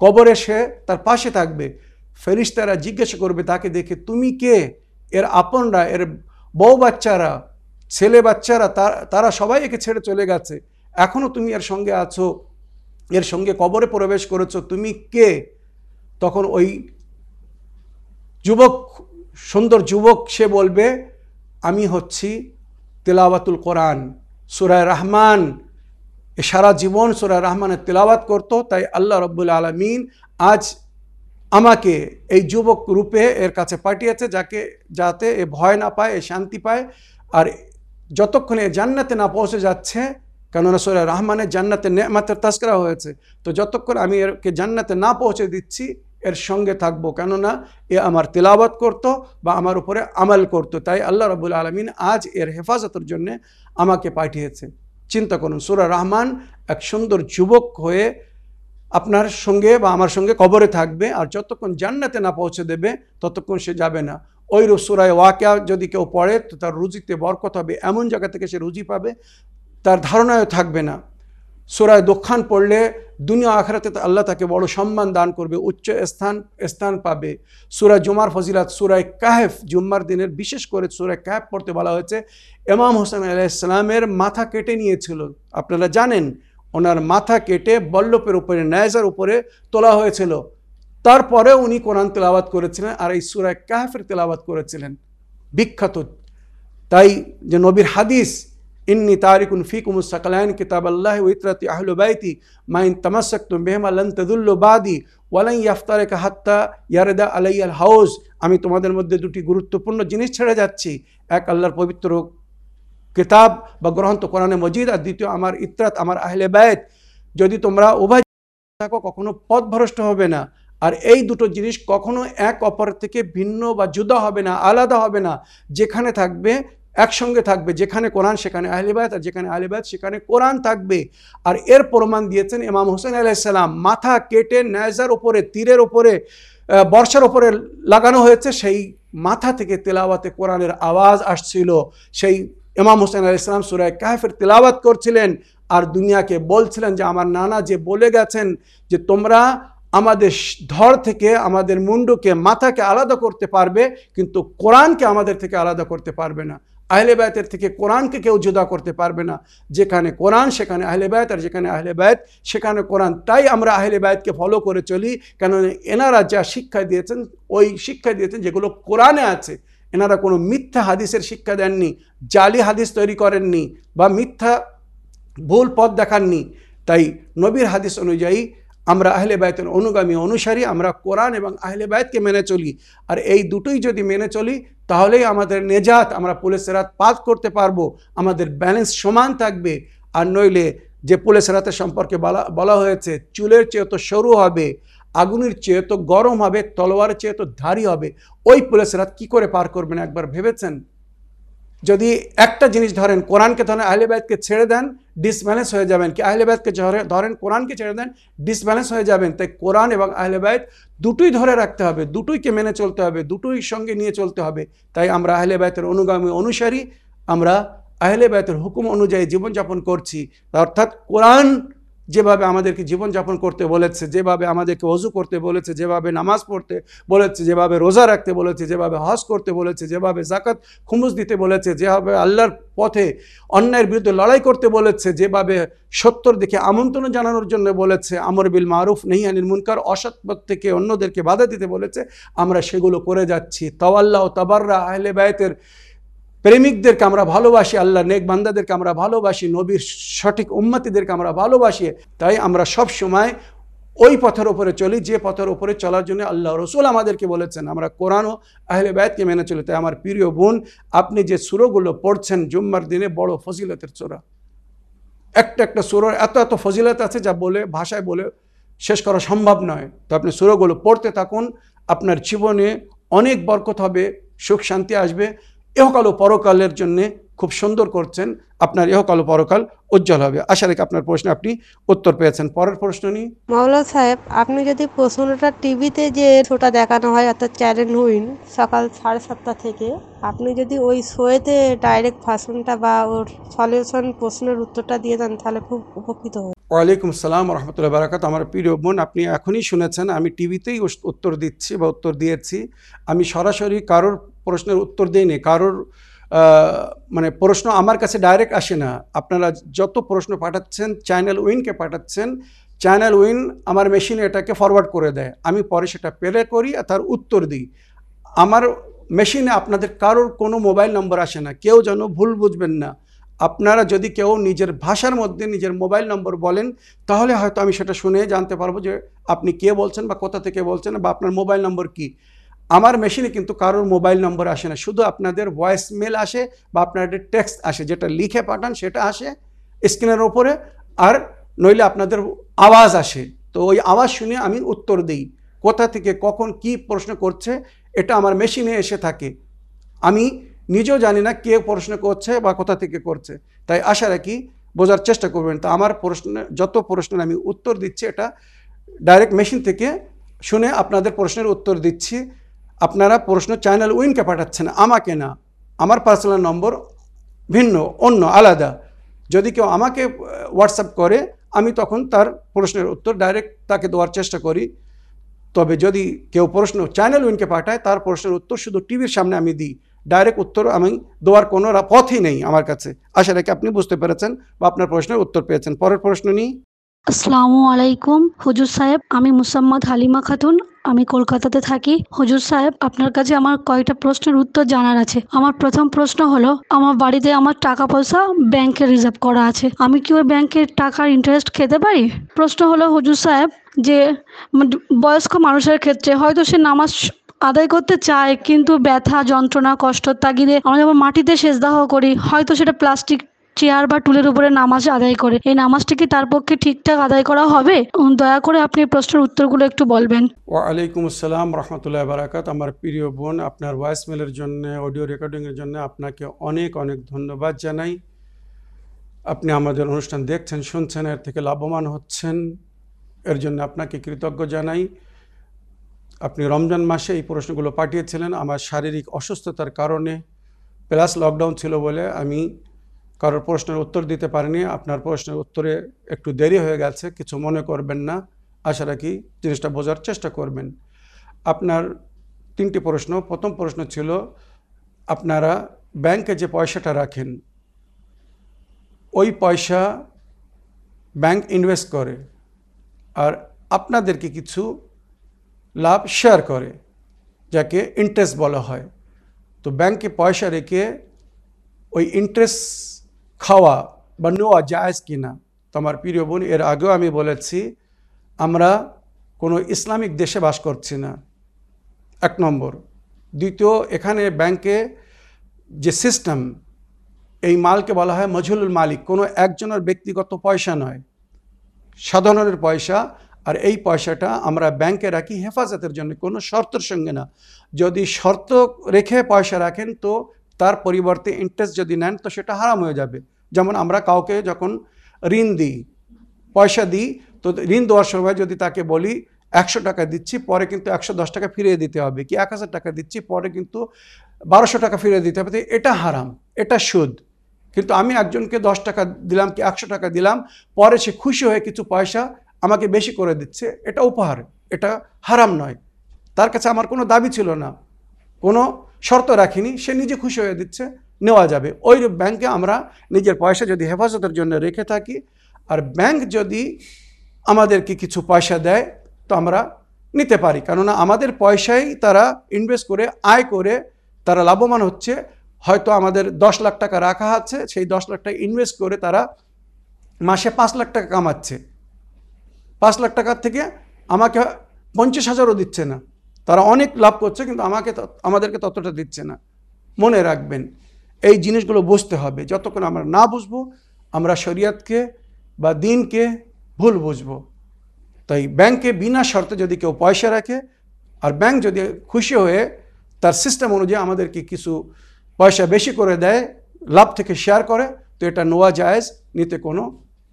Speaker 1: কবরে সে তার পাশে থাকবে। ফেরিস্তারা জিজ্ঞাসা করবে, তাকে দেখে, তুমি কে? এর আপনরা, এর বউ বাচ্চারা, ছেলে বাচ্চারা তার- সবাই একে ছেড়ে চলে গেছে। এখনও তুমি এর সঙ্গে আছো, এর সঙ্গে কবরে প্রবেশ করেছ, তুমি কে? তখন ওই যুবক, সুন্দর যুবক সে বলবে, আমি হচ্ছি তেলাওয়াতুল কোরআন। সুরায় রহমান, এ সারা জীবন সুরায় রহমানের তেলাওয়াত করত, তাই আল্লাহ রব্বুল আলমিন আজ আমাকে এই যুবক রূপে এর কাছে পাঠিয়েছে, যাকে, যাতে এ ভয় না পায়, এ শান্তি পায়। আর যতক্ষণে এ জান্নাতে না পৌঁছে যাচ্ছে, কেননা সুরা রহমানের জান্নাতে নেমাতের তাস্করা হয়েছে, তো যতক্ষণ আমি এরকে জান্নাতে না পৌঁছে দিচ্ছি এর সঙ্গে থাকব। কেননা এ আমার তেলাওয়াত করত বা আমার উপরে আমাল করত। তাই আল্লাহ রবুল আলমিন আজ এর হেফাজতের জন্য আমাকে পাঠিয়েছে। চিন্তা করুন, সুরা রহমান এক সুন্দর যুবক হয়ে আপনার সঙ্গে বা আমার সঙ্গে কবরে থাকবে আর যতক্ষণ জান্নাতে না পৌঁছে দেবে ততক্ষণ সে যাবে না। ওই সুরায় ওয়াকিয়া যদি কেউ পড়ে তো তার রুজিতে বরকত হবে। এমন জায়গা থেকে সে রুজি পাবে, তার ধারণায় থাকবে না। সুরায় দক্ষাণ পড়লে দুনিয়া আখরাতে আল্লাহ তাকে বড় সম্মান দান করবে, উচ্চ স্থান স্থান পাবে। সুরায় জুমার ফজিলাত, সুরায় কাহেফ জুম্মার দিনের বিশেষ করে সুরায় কাহেফ পড়তে বলা হয়েছে এমাম হোসেন আলাইসালামের মাথা কেটে নিয়েছিল। আপনারা জানেন, ওনার মাথা কেটে বল্লভের উপরে ন্যাজার উপরে তোলা হয়েছিল। তারপরে উনি কোরআন তেলাওয়াত করেছিলেন আর এই সুরায় কাহেফের তেলাওয়াত করেছিলেন। বিখ্যাত। তাই যে নবীর হাদিস ইন্নি তারিকুন ফিকুম সাকালায়ন কিতাব আল্লাহ ইতরাতি আহলু বাইতি মাইন তামাসাক্তুম বেহমা লন তদুল্ল বাদি ওয়ালাই ইয়াফতারেকা হাত্তা ইয়ারেদা আলাইয়াল হাউস আমি তোমাদের মধ্যে দুটি গুরুত্বপূর্ণ জিনিস ছেড়ে যাচ্ছি। এক, আল্লাহর পবিত্র কিতাব বা গ্রন্থ কোরআনে মজিদ। আর দ্বিতীয়, আমার ইতরাত, আমার আহলে বায়ত যদি তোমরা উভয় থাকো, কখনো পথ পথভ্রষ্ট হবে না। আর এই দুটো জিনিস কখনো এক অপর থেকে ভিন্ন বা জুদা হবে না, আলাদা হবে না। যেখানে থাকবে একসঙ্গে থাকবে, যেখানে কোরআন, সেখানে আহলিবায়ত আর যেখানে আহলিবায়ত সেখানে কোরআন থাকবে। আর এর প্রমাণ দিয়েছেন ইমাম হোসেন আলাইসাল্লাম মাথা কেটে ন্যাজার ওপরে তীরের ওপরে বর্ষার ওপরে লাগানো হয়েছে, সেই মাথা থেকে তেলাওয়াতে কোরআনের আওয়াজ আসছিল। সেই ইমাম হোসেন আলাইসালাম সুরায় কাহেফের তেলাওয়াত করছিলেন আর দুনিয়াকে বলছিলেন যে, আমার নানা যে বলে গেছেন যে, তোমরা আমাদের ধর থেকে আমাদের মুন্ডুকে মাথাকে আলাদা করতে পারবে, কিন্তু কোরআনকে আমাদের থেকে আলাদা করতে পারবে না। আহলে বায়তের থেকে কোরআনকে কেউ জুদা করতে পারবে না। যেখানে কোরআন, সেখানে আহলে বায়ত আর যেখানে আহলে বায়ত সেখানে কোরআন। তাই আমরা আহলে বায়তকে ফলো করে চলি কেন এনারা যা শিক্ষা দিয়েছেন, ওই শিক্ষা দিয়েছেন যেগুলো কোরআনে আছে। এনারা কোনো মিথ্যা হাদিসের শিক্ষা দেননি, জালি হাদিস তৈরি করেননি, বা মিথ্যা ভুল পথ দেখাননি। তাই নবীর হাদিস অনুযায়ী আমরা আহলে বায়তের অনুগামী অনুসারী, আমরা কোরআন এবং আহলে বায়তকে মেনে চলি। আর এই দুটোই যদি মেনে চলি, তাহলেই আমাদের নেজাত, আমরা পুলিশের রাত পাস করতে পারব, আমাদের ব্যালেন্স সমান থাকবে। আর নইলে যে পুলিশের রাতের সম্পর্কে বলা বলা হয়েছে, চুলের চেয়ে তো সরু হবে, আগুনের চেয়ে তো গরম হবে, তলোয়ারের চেয়ে তো ধারি হবে। ওই পুলিশের রাত কী করে পার করবেন একবার ভেবেছেন? যদি একটা জিনিস ধরেন, কোরআনকে ধরেন আহলেবায়তকে ছেড়ে দেন ডিসব্যালেন্স হয়ে যাবেন কি? আহলেবায়তকে ধরেন কোরআনকে ছেড়ে দেন ডিসব্যালেন্স হয়ে যাবেন। তাই কোরআন এবং আহলেবায়ত দুটোই ধরে রাখতে হবে, দুটোইকে মেনে চলতে হবে, দুটোই সঙ্গে নিয়ে চলতে হবে। তাই আমরা আহলেবায়তের অনুগামী অনুসারী, আমরা আহলেবায়তের হুকুম অনুযায়ী জীবনযাপন করছি। অর্থাৎ কোরআন যেভাবে আমাদেরকে জীবনযাপন করতে বলেছে, যেভাবে আমাদেরকে অজু করতে বলেছে, যেভাবে নামাজ পড়তে বলেছে, যেভাবে রোজা রাখতে বলেছে, যেভাবে হজ করতে বলেছে, যেভাবে জাকাত খুমুজ দিতে বলেছে, যেভাবে আল্লাহর পথে অন্যায়ের বিরুদ্ধে লড়াই করতে বলেছে, যেভাবে সত্যর দিকে আমন্ত্রণ জানানোর জন্য বলেছে, আমর বিল মারুফ আনিল মুনকার অসৎপথ থেকে অন্যদেরকে বাধা দিতে বলেছে, আমরা সেগুলো করে যাচ্ছি। তাওয়াল্লাহ তাবাররা আহলে বায়তের প্রেমিকদেরকে আমরা ভালোবাসি, আল্লাহ নেক বান্দাদেরকে আমরা ভালোবাসি, নবীর সঠিক উন্মতিদেরকে আমরা ভালোবাসি। তাই আমরা সব সময় ওই পথের ওপরে চলি, যে পথের ওপরে চলার জন্য আল্লাহ রসুল আমাদেরকে বলেছেন। আমরা কোরআন ও আহলে বায়তকে মেনে চলি। তাই আমার প্রিয় বোন, আপনি যে সুরোগুলো পড়ছেন জুম্মার দিনে, বড় ফজিলতের চোরা একটা একটা সুরোর এত এত ফজিলত আছে যা বলে, ভাষায় বলে শেষ করা সম্ভব নয়। তো আপনি সুরোগুলো পড়তে থাকুন, আপনার জীবনে অনেক বরকত হবে, সুখ শান্তি আসবে। ইহকাল ও পরকালের জন্যে খুব সুন্দর করছেন। আপনার ইহকাল পরকাল উজ্জ্বল হবে। আশা রেখে আপনার প্রশ্নে আপনি উত্তর পেয়েছেন। পরের প্রশ্ন নিয়ে
Speaker 3: মাওলা সাহেব, আপনি যদি প্রশ্নটা টিভিতে যে শোটা দেখানো হয়, অর্থাৎ চ্যানেল হুইন, সকাল সাড়ে সাতটা থেকে, আপনি যদি ওই শোয়েতে ডাইরেক্ট ভাষণটা বা ওর সলিউশন প্রশ্নের উত্তরটা দিয়ে দেন, তাহলে খুব উপকৃত হয়
Speaker 1: ওয়ালাইকুম আসসালাম রহমতুল্লাহ বারাকাত। আমার প্রিয় বোন, আপনি এখনই শুনেছেন, আমি টিভিতেই উত্তর দিচ্ছি বা উত্তর দিয়েছি। আমি সরাসরি কারোর প্রশ্নের উত্তর দিইনি, কারোর মানে প্রশ্ন আমার কাছে ডাইরেক্ট আসে না। আপনারা যত প্রশ্ন পাঠাচ্ছেন চ্যানেল উইনকে পাঠাচ্ছেন চ্যানেল উইন আমার মেশিনে এটাকে ফরওয়ার্ড করে দেয়। আমি পরে সেটা প্লে করি আর তার উত্তর দিই। আমার মেশিনে আপনাদের কারোর কোনো মোবাইল নম্বর আসে না। কেউ যেন ভুল বুঝবেন না। আপনারা যদি কেউ নিজের ভাষার মধ্যে নিজের মোবাইল নম্বর বলেন, তাহলে হয়তো আমি সেটা শুনে জানতে পারব যে আপনি কে বলছেন বা কোথা থেকে বলছেন বা আপনার মোবাইল নম্বর কি। আমার মেশিনে কিন্তু কারোর মোবাইল নম্বর আসে না, শুধু আপনাদের ভয়েস মেল আসে বা আপনাদের টেক্সট আসে, যেটা লিখে পাঠান সেটা আসে স্ক্রিনের ওপরে আর নইলে আপনাদের আওয়াজ আসে। তো ওই আওয়াজ শুনে আমি উত্তর দিই, কোথা থেকে কখন কি প্রশ্ন করছে, এটা আমার মেশিনে এসে থাকে। আমি নিজেও জানি না কে প্রশ্ন করছে বা কোথা থেকে করছে। তাই আশা রাখি বোঝার চেষ্টা করবেন। তো আমার প্রশ্ন, যত প্রশ্নের আমি উত্তর দিচ্ছি, এটা ডাইরেক্ট মেশিন থেকে শুনে আপনাদের প্রশ্নের উত্তর দিচ্ছি। আপনারা প্রশ্ন চ্যানেল উইনকে পাঠাচ্ছেন, আমাকে না। আমার পার্সোনাল নম্বর ভিন্ন, অন্য, আলাদা। যদি কেউ আমাকে হোয়াটসঅ্যাপ করে, আমি তখন তার প্রশ্নের উত্তর ডাইরেক্ট তাকে দেওয়ার চেষ্টা করি। তবে যদি কেউ প্রশ্ন চ্যানেল উইনকে পাঠায়, তার প্রশ্নের উত্তর শুধু টিভির সামনে আমি দিই। ডাইরেক্ট উত্তর আমি দেওয়ার কোনো পথই নেই আমার কাছে। আশা রাখি আপনি বুঝতে পেরেছেন বা আপনার প্রশ্নের উত্তর পেয়েছেন। পরের প্রশ্ন নিই।
Speaker 4: আসসালামু আলাইকুম, হুজুর সাহেব। আমি মুসাম্মদ হালিমা খাতুন। আমি কলকাতাতে থাকি। হুজুর সাহেব, আপনার কাছে আমার কয়েকটা প্রশ্নের উত্তর জানার আছে। আমার প্রথম প্রশ্ন হলো, আমার বাড়িতে আমার টাকা পয়সা ব্যাংকে রিজার্ভ করা আছে। আমি কি ওই ব্যাংকের টাকার ইন্টারেস্ট খেতে পারি? প্রশ্ন হলো, হুজুর সাহেব, যে বয়স্ক মানুষের ক্ষেত্রে হয়তো সে নামাজ আদায় করতে চায়, কিন্তু ব্যথা, যন্ত্রণা কষ্টর তাগিদে আমরা যেমন মাটিতে সেজদাহ করি, হয়তো সেটা প্লাস্টিক চেয়ার বা টুলের উপরে নামাজ আদায় করে। এই নামাজটি কি তার পক্ষে ঠিকঠাক আদায় করা হবে? দয়া করে আপনি প্রশ্নের উত্তরগুলো একটু বলবেন।
Speaker 1: ওয়ালাইকুম আসসালাম রহমতুল্লাহ বারাকাত আমার প্রিয় বোন, আপনার ভয়েস মেলের জন্য অডিও রেকর্ডিংয়ের জন্য আপনাকে অনেক অনেক ধন্যবাদ জানাই। আপনি আমাদের অনুষ্ঠান দেখছেন, শুনছেন, এর থেকে লাভবান হচ্ছেন। এর জন্য আপনাকে কৃতজ্ঞ জানাই। আপনি রমজান মাসে এই প্রশ্নগুলো পাঠিয়েছিলেন, আমার শারীরিক অসুস্থতার কারণে। প্লাস লকডাউন ছিল বলে আমি কারোর প্রশ্নের উত্তর দিতে পারিনি। আপনার প্রশ্নের উত্তরে একটু দেরি হয়ে গেছে, কিছু মনে করবেন না। আশা রাখি জিনিসটা বোঝার চেষ্টা করবেন। আপনার তিনটি প্রশ্ন। প্রথম প্রশ্ন ছিল, আপনারা ব্যাংকে যে পয়সাটা রাখেন, ওই পয়সা ব্যাংক ইনভেস্ট করে। আর আপনাদেরকে কিছু লাভ শেয়ার করে, যাকে ইন্টারেস্ট বলা হয়। তো ব্যাংকে পয়সা রেখে ওই ইন্টারেস্ট খাওয়া বা নেওয়া জায়েজ কিনা, তো আমার প্রিয় বোন, এর আগেও আমি বলেছি, আমরা কোনো ইসলামিক দেশে বাস করছি না। এক নম্বর। দ্বিতীয়, এখানে ব্যাংকে যে সিস্টেম এই মালকে বলা হয় মজহুলুল মালিক। কোনো একজনের ব্যক্তিগত পয়সা নয়, সাধারণের পয়সা আর এই পয়সাটা আমরা ব্যাংকে রাখি হেফাজতের জন্য, কোনো শর্তের সঙ্গে না। যদি শর্ত রেখে পয়সা রাখেন তো তার পরিবর্তে ইন্টারেস্ট যদি নেন তো সেটা হারাম হয়ে যাবে। যেমন আমরা কাউকে যখন ঋণ দিই, পয়সা দিই, তো ঋণ দেওয়ার সময় যদি তাকে বলি, একশো টাকা দিচ্ছি, পরে কিন্তু একশো দশ টাকা ফিরিয়ে দিতে হবে কি এক হাজার টাকা দিচ্ছি, পরে কিন্তু বারোশো টাকা ফিরিয়ে দিতে হবে। এটা হারাম, এটা সুদ। কিন্তু আমি একজনকে দশ টাকা দিলাম কি একশো টাকা দিলাম, পরে সে খুশি হয়ে কিছু পয়সা আমাকে বেশি করে দিচ্ছে, এটা উপহার, এটা হারাম নয়। তার কাছে আমার কোনো দাবি ছিল না। কোনো শর্ত রাখিনি, সে নিজে খুশি হয়ে দিচ্ছে, নেওয়া যাবে। ওই ব্যাংকে আমরা নিজের পয়সা যদি হেফাজতের জন্য রেখে থাকি, আর ব্যাংক যদি আমাদেরকে কিছু পয়সা দেয়, তো আমরা নিতে পারি। কেননা আমাদের পয়সাই তারা ইনভেস্ট করে, আয় করে, তারা লাভবান হচ্ছে। হয়তো আমাদের দশ লাখ টাকা রাখা আছে, সেই দশ লাখ টাকা ইনভেস্ট করে তারা মাসে পাঁচ লাখ টাকা কামাচ্ছে। পাঁচ লাখ টাকার থেকে আমাকে পঞ্চাশ হাজারও দিচ্ছে না। তারা অনেক লাভ করছে, কিন্তু আমাকে আমাদেরকে ততটা দিচ্ছে না। মনে রাখবেন, এই জিনিসগুলো বুঝতে হবে। যতক্ষণ আমরা না বুঝব, আমরা শরিয়তকে বা দিনকে ভুল বুঝব। তাই ব্যাংকে বিনা শর্তে যদি কেউ পয়সা রাখে, আর ব্যাংক যদি খুশি হয়ে তার সিস্টেম অনুযায়ী আমাদেরকে কিছু পয়সা বেশি করে দেয়, লাভ থেকে শেয়ার করে, তো এটা নোয়া জায়েজ, নিতে কোনো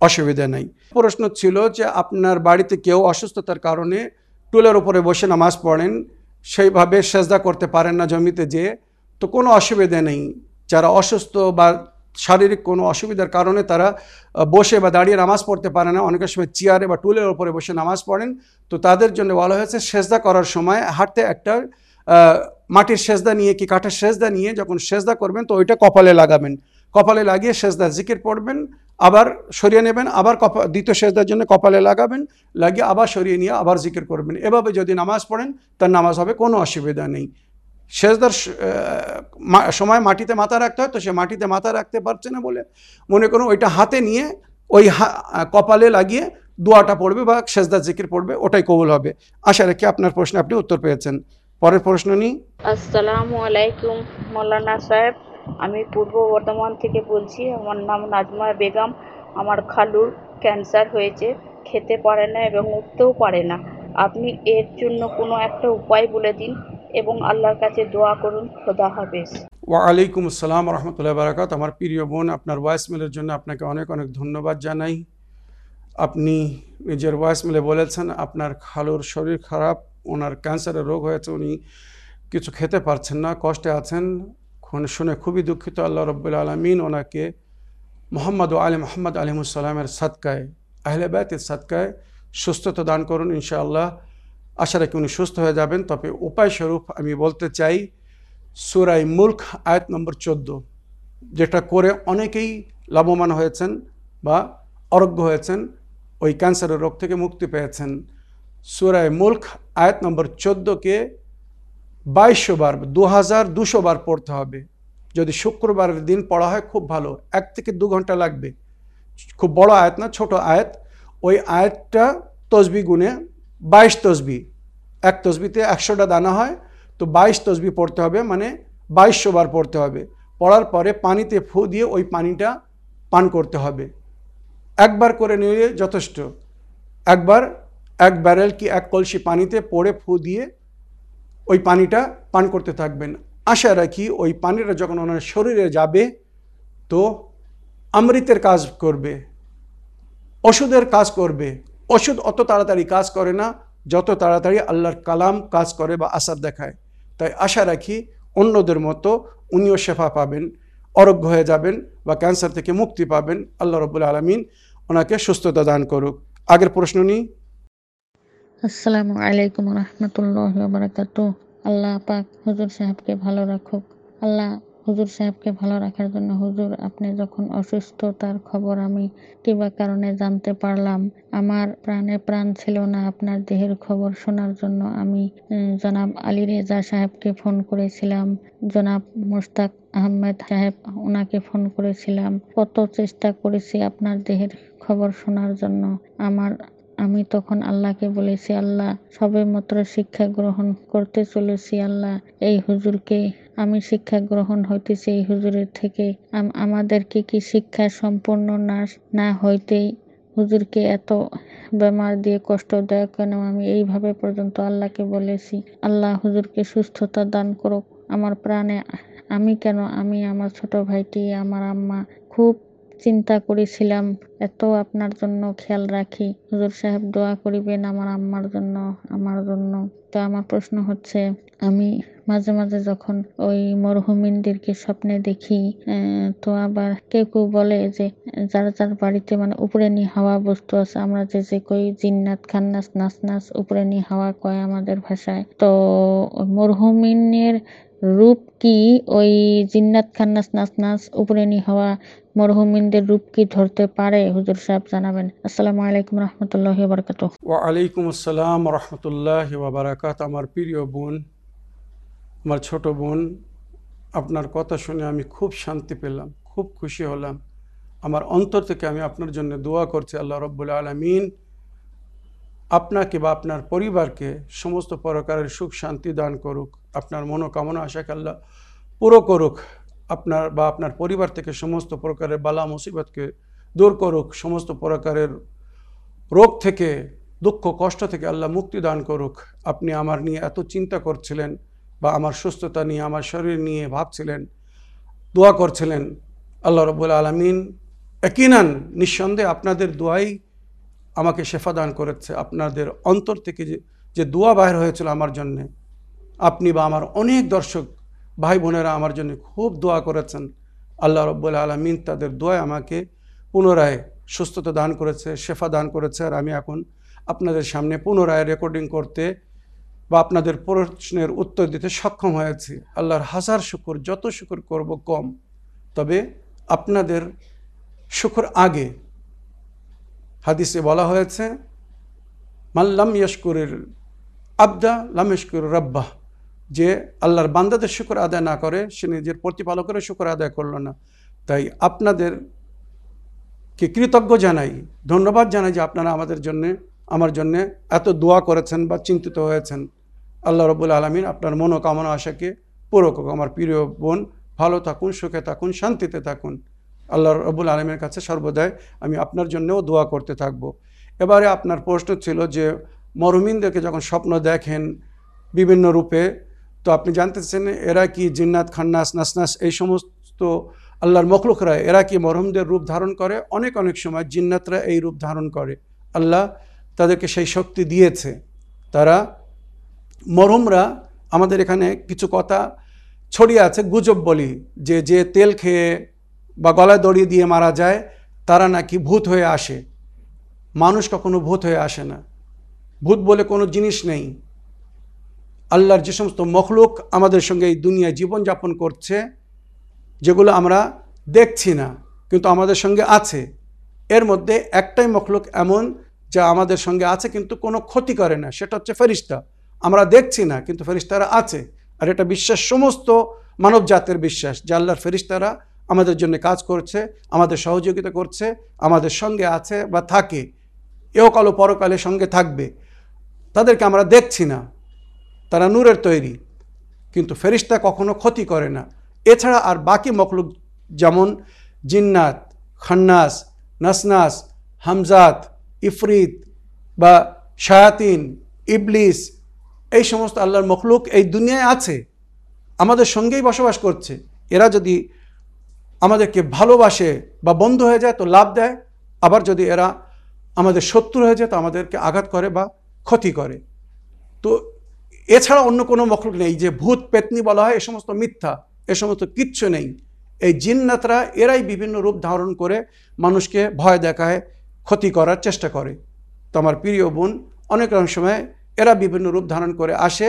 Speaker 1: অসুবিধা নেই। প্রশ্ন ছিল যে আপনার বাড়িতে কেউ অসুস্থতার কারণে টুলের উপরে বসে নামাজ পড়েন, সেইভাবে সেজদা করতে পারেন না জমিতে যেয়ে। তো কোনো অসুবিধা নেই। যারা অসুস্থ বা শারীরিক কোনো অসুবিধার কারণে তারা বসে বা দাঁড়িয়ে নামাজ পড়তে পারে না। অনেকের সময় চেয়ারে বা টুলের উপরে বসে নামাজ পড়েন। তো তাদের জন্য বলা হয়েছে, সেজদা করার সময় হাঁটতে একটা মাটির সেজদা নিয়ে কি কাঠের সেজদা নিয়ে যখন সেজদা করবেন, তো ওইটা কপালে লাগাবেন। কপালে লাগিয়ে সেজদা জিকির পড়বেন, আবার সরিয়ে নেবেন, আবার কপা, দ্বিতীয় সেজদার জন্য কপালে লাগাবেন, লাগিয়ে আবার সরিয়ে নিয়ে আবার জিকির করবেন। এভাবে যদি নামাজ পড়েন, তার নামাজ হবে, কোনো অসুবিধা নেই। সেজদার সময় মাটিতে মাথা রাখতে হয়, তো সে মাটিতে মাথা রাখতে পারছে না বলে মনে করুন ওইটা হাতে নিয়ে ওই কপালে লাগিয়ে দোয়াটা পড়বে বা সেজদা জিকির পড়বে, ওটাই কবুল হবে। আশা রেখে আপনার প্রশ্নে আপনি উত্তর পেয়েছেন। পরের প্রশ্ন নিই।
Speaker 5: আসসালামু আলাইকুম, মৌলানা সাহেব। আমি পূর্ব বর্ধমান থেকে বলছি, আমার নাম নাজমা বেগম, আমার খালুর ক্যান্সার হয়েছে, খেতে পারে না এবং উঠতেও পারে না। আপনি এর জন্য কোনো একটা উপায় বলে দিন এবং আল্লাহর কাছে দোয়া করুন, খোদা হাফেজ।
Speaker 1: ওয়ালাইকুম আসসালাম রহমতুল্লাহ বারাকাত আমার প্রিয় বোন, আপনার ভয়েস মেলের জন্য আপনাকে অনেক অনেক ধন্যবাদ জানাই। আপনি নিজের ভয়েস মেলে বলেছেন, আপনার খালুর শরীর খারাপ, ওনার ক্যান্সারের রোগ হয়েছে, উনি কিছু খেতে পারছেন না, কষ্টে আছেন। খুন- শুনে খুবই দুঃখিত, আল্লাহ রব্বুল আলমিন ওনাকে মোহাম্মদ ও আলী মোহাম্মদ আলিমুসাল্লামের সাদকায়, আহলে ব্যাতের সাদকায় সুস্থতা দান করুন ইনশাআল্লাহ। আশা রাখি উনি সুস্থ হয়ে যাবেন। তবে উপায় স্বরূপ আমি বলতে চাই সুরাই মুল্ক আয়াত নম্বর চোদ্দ, যেটা করে অনেকেই লাভবান হয়েছেন বা অরোগ্য হয়েছেন, ওই ক্যান্সারের রোগ থেকে মুক্তি পেয়েছেন। সুরায় মুল্ক আয়াত নম্বর চোদ্দোকে বাইশশো বার দু হাজার দুশো বার পড়তে হবে। যদি শুক্রবারের দিন পড়া হয়, খুব ভালো। এক থেকে দু ঘণ্টা লাগবে। খুব বড় আয়াত না, ছোট আয়াত। ওই আয়াতটা তসবি গুণে বাইশ তসবি। এক তসবিতে একশোটা দানা হয়, তো বাইশ তসবি পড়তে হবে মানে বাইশশো বার পড়তে হবে। পড়ার পরে পানিতে ফু দিয়ে ওই পানিটা পান করতে হবে। একবার করে নিলে যথেষ্ট। একবার, এক ব্যারেল কি এক কলসি পানিতে পড়ে ফু দিয়ে ওই পানিটা পান করতে থাকবেন। আশা রাখি ওই পানিটা যখন ওনার শরীরে যাবে, তো অমৃতের কাজ করবে, ওষুধের কাজ করবে। ওষুধ অত তাড়াতাড়ি কাজ করে না, যত তাড়াতাড়ি আল্লাহর কালাম কাজ করে বা আসার দেখায়। তাই আশা রাখি অন্যদের মতো উনিও শেফা পাবেন, অরোগ্য হয়ে যাবেন বা ক্যান্সার থেকে মুক্তি পাবেন। আল্লাহ রবুল আলমিন ওনাকে সুস্থতা দান করুক। আগের প্রশ্ন নিই।
Speaker 6: আসসালামু আলাইকুম রহমতুল্লাহ বারাকাতু আল্লাহ পাক হুজুর সাহেবকে ভালো রাখুক। আল্লাহ হুজুর সাহেবকে ভালো রাখার জন্য হুজুর, আপনি যখন অসুস্থ, তার খবর আমি কিবা কারণে জানতে পারলাম? আমার প্রাণে প্রাণ ছিল না, আপনার দেহের খবর শোনার জন্য আমি জনাব আলী রেজা সাহেবকে ফোন করেছিলাম। জনাব মোশতাক আহমেদ সাহেব ওনাকে ফোন করেছিলাম। কত চেষ্টা করেছি আপনার দেহের খবর শোনার জন্য। আমার আমি তখন আল্লাহকে বলেছি, আল্লাহ, সবে মাত্র শিক্ষা গ্রহণ করতে চলেছি, আল্লাহ। এই হুজুরকে আমি শিক্ষা গ্রহণ হইতেছি, এই হুজুরের থেকে আম- আমাদেরকে কি শিক্ষা সম্পূর্ণ না না হইতেই হুজুরকে এত বেমার দিয়ে কষ্ট দেয় কেন? আমি এইভাবে পর্যন্ত আল্লাহকে বলেছি, আল্লাহ, হুজুরকে সুস্থতা দান করুক। আমার প্রাণে আমি কেন? আমি, আমার ছোট ভাইটি, আমার আম্মা খুব চিন্তা করেছিলাম, এত আপনার জন্য খেয়াল রাখি। হুজুর সাহেব দোয়া করিবেন আমার আম্মার জন্য, আমার জন্য। তো আমার প্রশ্ন হচ্ছে, আমি মাঝে মাঝে যখন ওই মরহুমিনদেরকে স্বপ্নে দেখি তো আবার কেউ কেউ বলে যে, যার যার বাড়িতে মানে উপরে নি হাওয়া বস্তু আছে, আমরা যে যে কই জিন্নাত, খান্নাস নাচ নাচ উপরে নি হাওয়া কয় আমাদের ভাষায়। তো মরহুমিনের রূপ কি? ওই জিন্নাত খান্নাস নাচ নাচ উপরে নি হাওয়া মরহুমিনদের রূপ কি ধরতে পারে? হুজুর সাহেব জানাবেন। আসসালামু আলাইকুম রহমতুল্লাহ বরকাত
Speaker 1: ওয়ালাইকুম আসসালাম রহমতুল্লাহ বারাকাত। আমার প্রিয় বোন, আমার ছোট বোন, আপনার কথা শুনে আমি খুব শান্তি পেলাম, খুব খুশি হলাম। আমার অন্তর থেকে আমি আপনার জন্য দোয়া করছি, আল্লাহ রব্বুল আলমিন আপনাকে বা আপনার পরিবারকে সমস্ত প্রকারের সুখ শান্তি দান করুক। আপনার মনোকামনা আশাকে আল্লাহ পুরো করুক, আপনার বা আপনার পরিবার থেকে সমস্ত প্রকারের বালা মুসিবতকে দূর করুক, সমস্ত প্রকারের রোগ থেকে, দুঃখ, কষ্ট থেকে আল্লাহ মুক্তি দান করুক। আপনি আমার নিয়ে এত চিন্তা করছিলেন বা আমার সুস্থতা নিয়ে, আমার শরীর নিয়ে ভাবছিলেন, দোয়া করছিলেন, আল্লাহ রব্বুল আলমিন একিনান নিঃসন্দেহে আপনাদের দোয়াই আমাকে শেফা দান করেছে। আপনাদের অন্তর থেকে যে দোয়া বাহির হয়েছিল আমার জন্যে আপনি বা আমার অনেক দর্শক ভাই বোনেরা আমার জন্য খুব দোয়া করেছেন। আল্লাহ রব্বুল আলমিন তাদের দোয়ায় আমাকে পুনরায় সুস্থতা দান করেছে, শেফা দান করেছে। আর আমি এখন আপনাদের সামনে পুনরায় রেকর্ডিং করতে বা আপনাদের প্রশ্নের উত্তর দিতে সক্ষম হয়েছি। আল্লাহর হাজার শুকুর, যত শুকুর করব কম। তবে আপনাদের শুকুর আগে হাদিসে বলা হয়েছে মাল্লাম ইয়স্কুরের আবদা, লাম ইয়স্কুর রব্বাহ। যে আল্লাহর বান্দাদের শুকর আদায় না করে, সে নিজের প্রতিপালকেরও শুকর আদায় করল না। তাই আপনাদেরকে কৃতজ্ঞ জানাই, ধন্যবাদ জানাই যে আপনারা আমাদের জন্যে, আমার জন্যে এত দোয়া করেছেন বা চিন্তিত হয়েছেন। আল্লাহ রবুল আলমিন আপনার মনোকামনা আশাকে পুরো করুক। আমার প্রিয় বোন, ভালো থাকুন, সুখে থাকুন, শান্তিতে থাকুন। আল্লাহ রবুল আলমের কাছে সর্বদাই আমি আপনার জন্যও দোয়া করতে থাকব। এবারে আপনার প্রশ্ন ছিল যে মরহুমিনদেরকে যখন স্বপ্ন দেখেন, বিভিন্ন রূপে তো আপনি জানতেছেন এরা কি জিন্নাত, খান্নাস, নাসনাস, এই সমস্ত আল্লাহর মখলুকরা, এরা কি মরহমদের রূপ ধারণ করে? অনেক অনেক সময় জিন্নাতরা এই রূপ ধারণ করে। আল্লাহ তাদেরকে সেই শক্তি দিয়েছে। তারা মরহুমরা আমাদের এখানে কিছু কথা ছড়িয়ে আছে, গুজব বলি, যে যে তেল খেয়ে বা গলায় দড়ি দিয়ে মারা যায়, তারা নাকি ভূত হয়ে আসে। মানুষ কখনো ভূত হয়ে আসে না। ভূত বলে কোনো জিনিস নেই। আল্লাহর যে সমস্ত মখলুক আমাদের সঙ্গে এই দুনিয়ায় জীবনযাপন করছে, যেগুলো আমরা দেখছি না, কিন্তু আমাদের সঙ্গে আছে। এর মধ্যে একটাই মখলুক এমন যা আমাদের সঙ্গে আছে, কিন্তু কোনো ক্ষতি করে না। সেটা হচ্ছে ফেরিস্তা। আমরা দেখছি না, কিন্তু ফেরিস্তারা আছে। আর এটা বিশ্বাস সমস্ত মানব জাতের বিশ্বাস যে আল্লাহর ফেরিস্তারা আমাদের জন্য কাজ করছে, আমাদের সহযোগিতা করছে, আমাদের সঙ্গে আছে বা থাকে। এও কালো পরকালে সঙ্গে থাকবে। তাদেরকে আমরা দেখছি না। তারা নূরের তৈরি। কিন্তু ফেরিস্তা কখনো ক্ষতি করে না। এছাড়া আর বাকি মখলুক যেমন জিন্নাত, খান্নাস, নাসনাস, হামজাত, ইফরিত বা শায়াতিন, ইবলিস, এই সমস্ত আল্লাহর মখলুক এই দুনিয়ায় আছে। আমাদের সঙ্গেই বসবাস করছে। এরা যদি আমাদেরকে ভালোবাসে বা বন্ধু হয়ে যায় তো লাভ দেয়। আবার যদি এরা আমাদের শত্রু হয়ে যায় তো আমাদেরকে আঘাত করে বা ক্ষতি করে। তো এছাড়া অন্য কোনো মখলুক নেই যে ভূত, পেতনি বলা হয়, এ সমস্ত মিথ্যা, এ সমস্ত কিচ্ছু নেই। এই জিন্নাতরা এরাই বিভিন্ন রূপ ধারণ করে মানুষকে ভয় দেখায়, ক্ষতি করার চেষ্টা করে। তো আমার প্রিয় বোন, অনেক সময় এরা বিভিন্ন রূপ ধারণ করে আসে,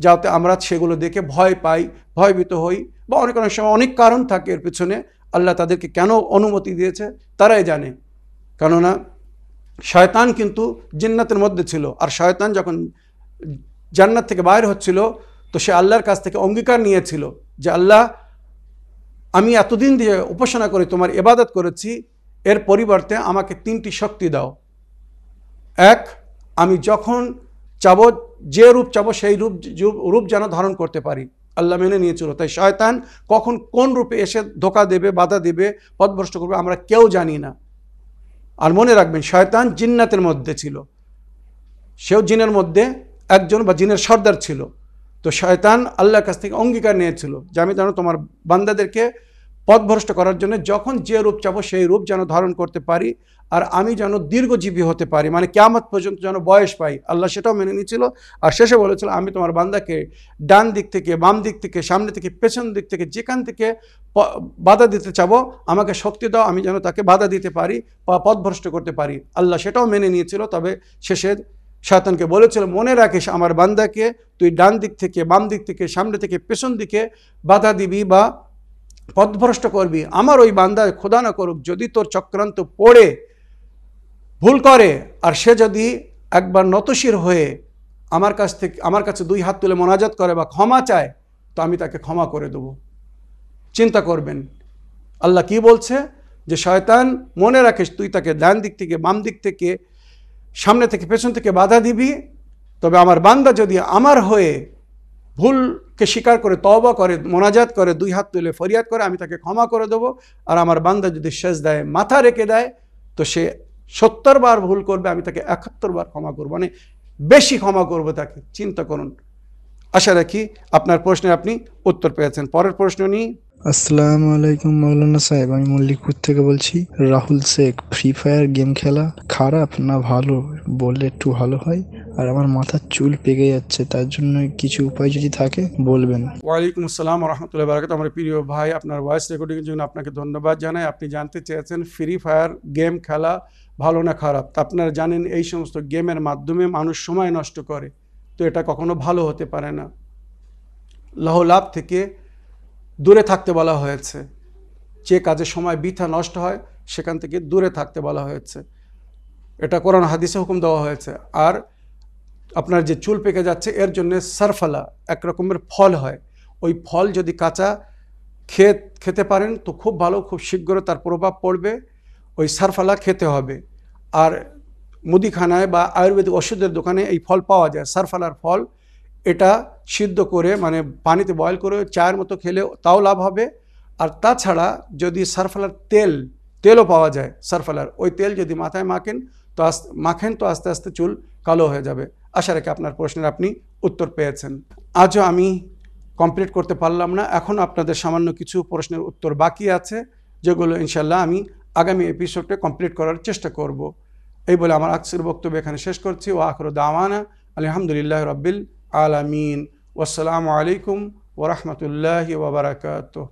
Speaker 1: যাতে আমরা সেগুলো দেখে ভয় পাই, ভয়ভীত হই, বা অনেক অনেক সময় অনেক কারণ থাকে এর পিছনে, আল্লাহ তাদেরকে কেন অনুমতি দিয়েছে তারাই জানে। কেননা, শয়তান কিন্তু জিন্নাতের মধ্যে ছিল, আর শয়তান যখন জান্নাত থেকে বাইর হচ্ছিল, তো সে আল্লাহর কাছ থেকে অঙ্গীকার নিয়েছিল যে, আল্লাহ, আমি এতদিন দিয়ে উপাসনা করে তোমার এবাদত করেছি, এর পরিবর্তে আমাকে তিনটি শক্তি দাও। এক, আমি যখন চাবো, যে রূপ চাবো, সেই রূপ রূপ যেন ধারণ করতে পারি। আল্লাহ মেনে নিয়েছিল। তাই শয়তান কখন কোন রূপে এসে ধোকা দেবে, বাধা দেবে, পথভ্রষ্ট করবে, আমরা কেউ জানি না। আর মনে রাখবেন, শয়তান জিন্নাতের মধ্যে ছিল। সেও জিনের মধ্যে একজন বা জিনের সর্দার ছিল। তো শয়তান আল্লাহর কাছ থেকে অঙ্গীকার নিয়েছিল যে আমি যেন তোমার বান্দাদেরকে পথভ্রষ্ট করার জন্য যখন যে রূপ চাবো সেই রূপ যেন ধারণ করতে পারি আর আমি যেন দীর্ঘজীবী হতে পারি মানে কেয়ামত পর্যন্ত যেন বয়স পাই। আল্লাহ সেটাও মেনে নিয়েছিল আর শেষে বলেছিল, আমি তোমার বান্দাকে ডান দিক থেকে, বাম দিক থেকে, সামনে থেকে, পেছন দিক থেকে, যেখান থেকে বাধা দিতে চাবো, আমাকে শক্তি দাও, আমি যেন তাকে বাধা দিতে পারি বা পথভ্রষ্ট করতে পারি। আল্লাহ সেটাও মেনে নিয়েছিল, তবে শেষে শয়তানকে বলেছিল, মনে রাখিস আমার বান্দাকে, তুই ডান দিক থেকে, বাম দিক থেকে, সামনে থেকে, পেছন দিকে বাধা দিবি বা পথভ্রষ্ট করবি। আমার ওই বান্দা খোদা না করুক, যদি তোর চক্রান্ত পড়ে, ভুল করে, আর সে যদি একবার নতশির হয়ে আমার কাছ থেকে, আমার কাছে দুই হাত তুলে মোনাজাত করে বা ক্ষমা চায়, তো আমি তাকে ক্ষমা করে দেব। চিন্তা করবেন। আল্লাহ কি বলছে? যে, শয়তান, মনে রাখিস তুই তাকে ডান দিক থেকে, বাম দিক থেকে সামনে থেকে পেছন থেকে বাধা দিবি, তবে আমার বান্দা যদি আমার হয়ে ভুলকে স্বীকার করে তবা করে, মোনাজাত করে, দুই হাত তুলে ফরিয়াদ করে, আমি তাকে ক্ষমা করে দেবো। আর আমার বান্দা যদি শেষ দেয় মাথা রেখে দেয়, তো সে সত্তর বার ভুল করবে, আমি তাকে একাত্তর বার ক্ষমা করব। মানে বেশি ক্ষমা করব তাকে, চিন্তা করুন। আশা রাখি আপনার প্রশ্নে আপনি উত্তর পেয়েছেন। পরের প্রশ্ন নিই।
Speaker 7: আসসালামু আলাইকুম মৌলানা সাহেব, আমি মল্লিকপুর থেকে বলছি, Rahul Sheikh free fire game খেলা খারাপ না ভালো? বললে একটু ভালো হয়। আর আমার মাথার চুল পেকে যাচ্ছে, তার জন্য কিছু উপায় যদি থাকে, বলবেন।
Speaker 1: ওয়ালাইকুম আসসালাম রহমতুল্লাহ বারাকাত আমার প্রিয় ভাই, আপনার ভয়েস রেকর্ডিংয়ের জন্য আপনাকে ধন্যবাদ জানাই। আপনি জানতে চেয়েছেন ফ্রি ফায়ার গেম খেলা ভালো না খারাপ? তা আপনারা জানেন, এই সমস্ত গেমের মাধ্যমে মানুষ সময় নষ্ট করে। তো এটা কখনো ভালো হতে পারে না। লাভ থেকে দূরে থাকতে বলা হয়েছে। যে কাজের সময়, বৃথা নষ্ট হয়, সেখান থেকে দূরে থাকতে বলা হয়েছে। এটা কোরআন হাদিসে হুকুম দেওয়া হয়েছে। আর আপনার যে চুল পেকে যাচ্ছে, এর জন্য সারফালা এক রকমের ফল হয়। ওই ফল যদি কাঁচা খেয়ে খেতে পারেন, তো খুব ভালো, খুব শীঘ্র তার প্রভাব পড়বে, ওই সারফালা খেতে হবে। আর মুদিখানায় বা আয়ুর্বেদিক ওষুধের দোকানে এই ফল পাওয়া যায়, সারফালার ফল। এটা সিদ্ধ করে মানে পানিতে বয়ল করে চায়ের মতো খেলে তাও লাভ হবে। আর তাছাড়া যদি সারফালার তেল, তেলও পাওয়া যায় সারফালার ওই তেল যদি মাথায় মাখেন তো মাখেন তো আস্তে আস্তে চুল কালো হয়ে যাবে। আশা রেখে আপনার প্রশ্নের আপনি উত্তর পেয়েছেন। আজও আমি কমপ্লিট করতে পারলাম না। এখন আপনাদের সামান্য কিছু প্রশ্নের উত্তর বাকি আছে, যেগুলো ইনশাল্লাহ আমি আগামী এপিসোডে কমপ্লিট করার চেষ্টা করব। এই বলে আমার আজকের বক্তব্য এখানে শেষ করছি। ও আখর দাওয়ানা। আলহামদুলিল্লাহ রব্বিল আলামিন ওয়াসালামু আলাইকুম ওরহমতুল্লাহি ওবরাকাতুহ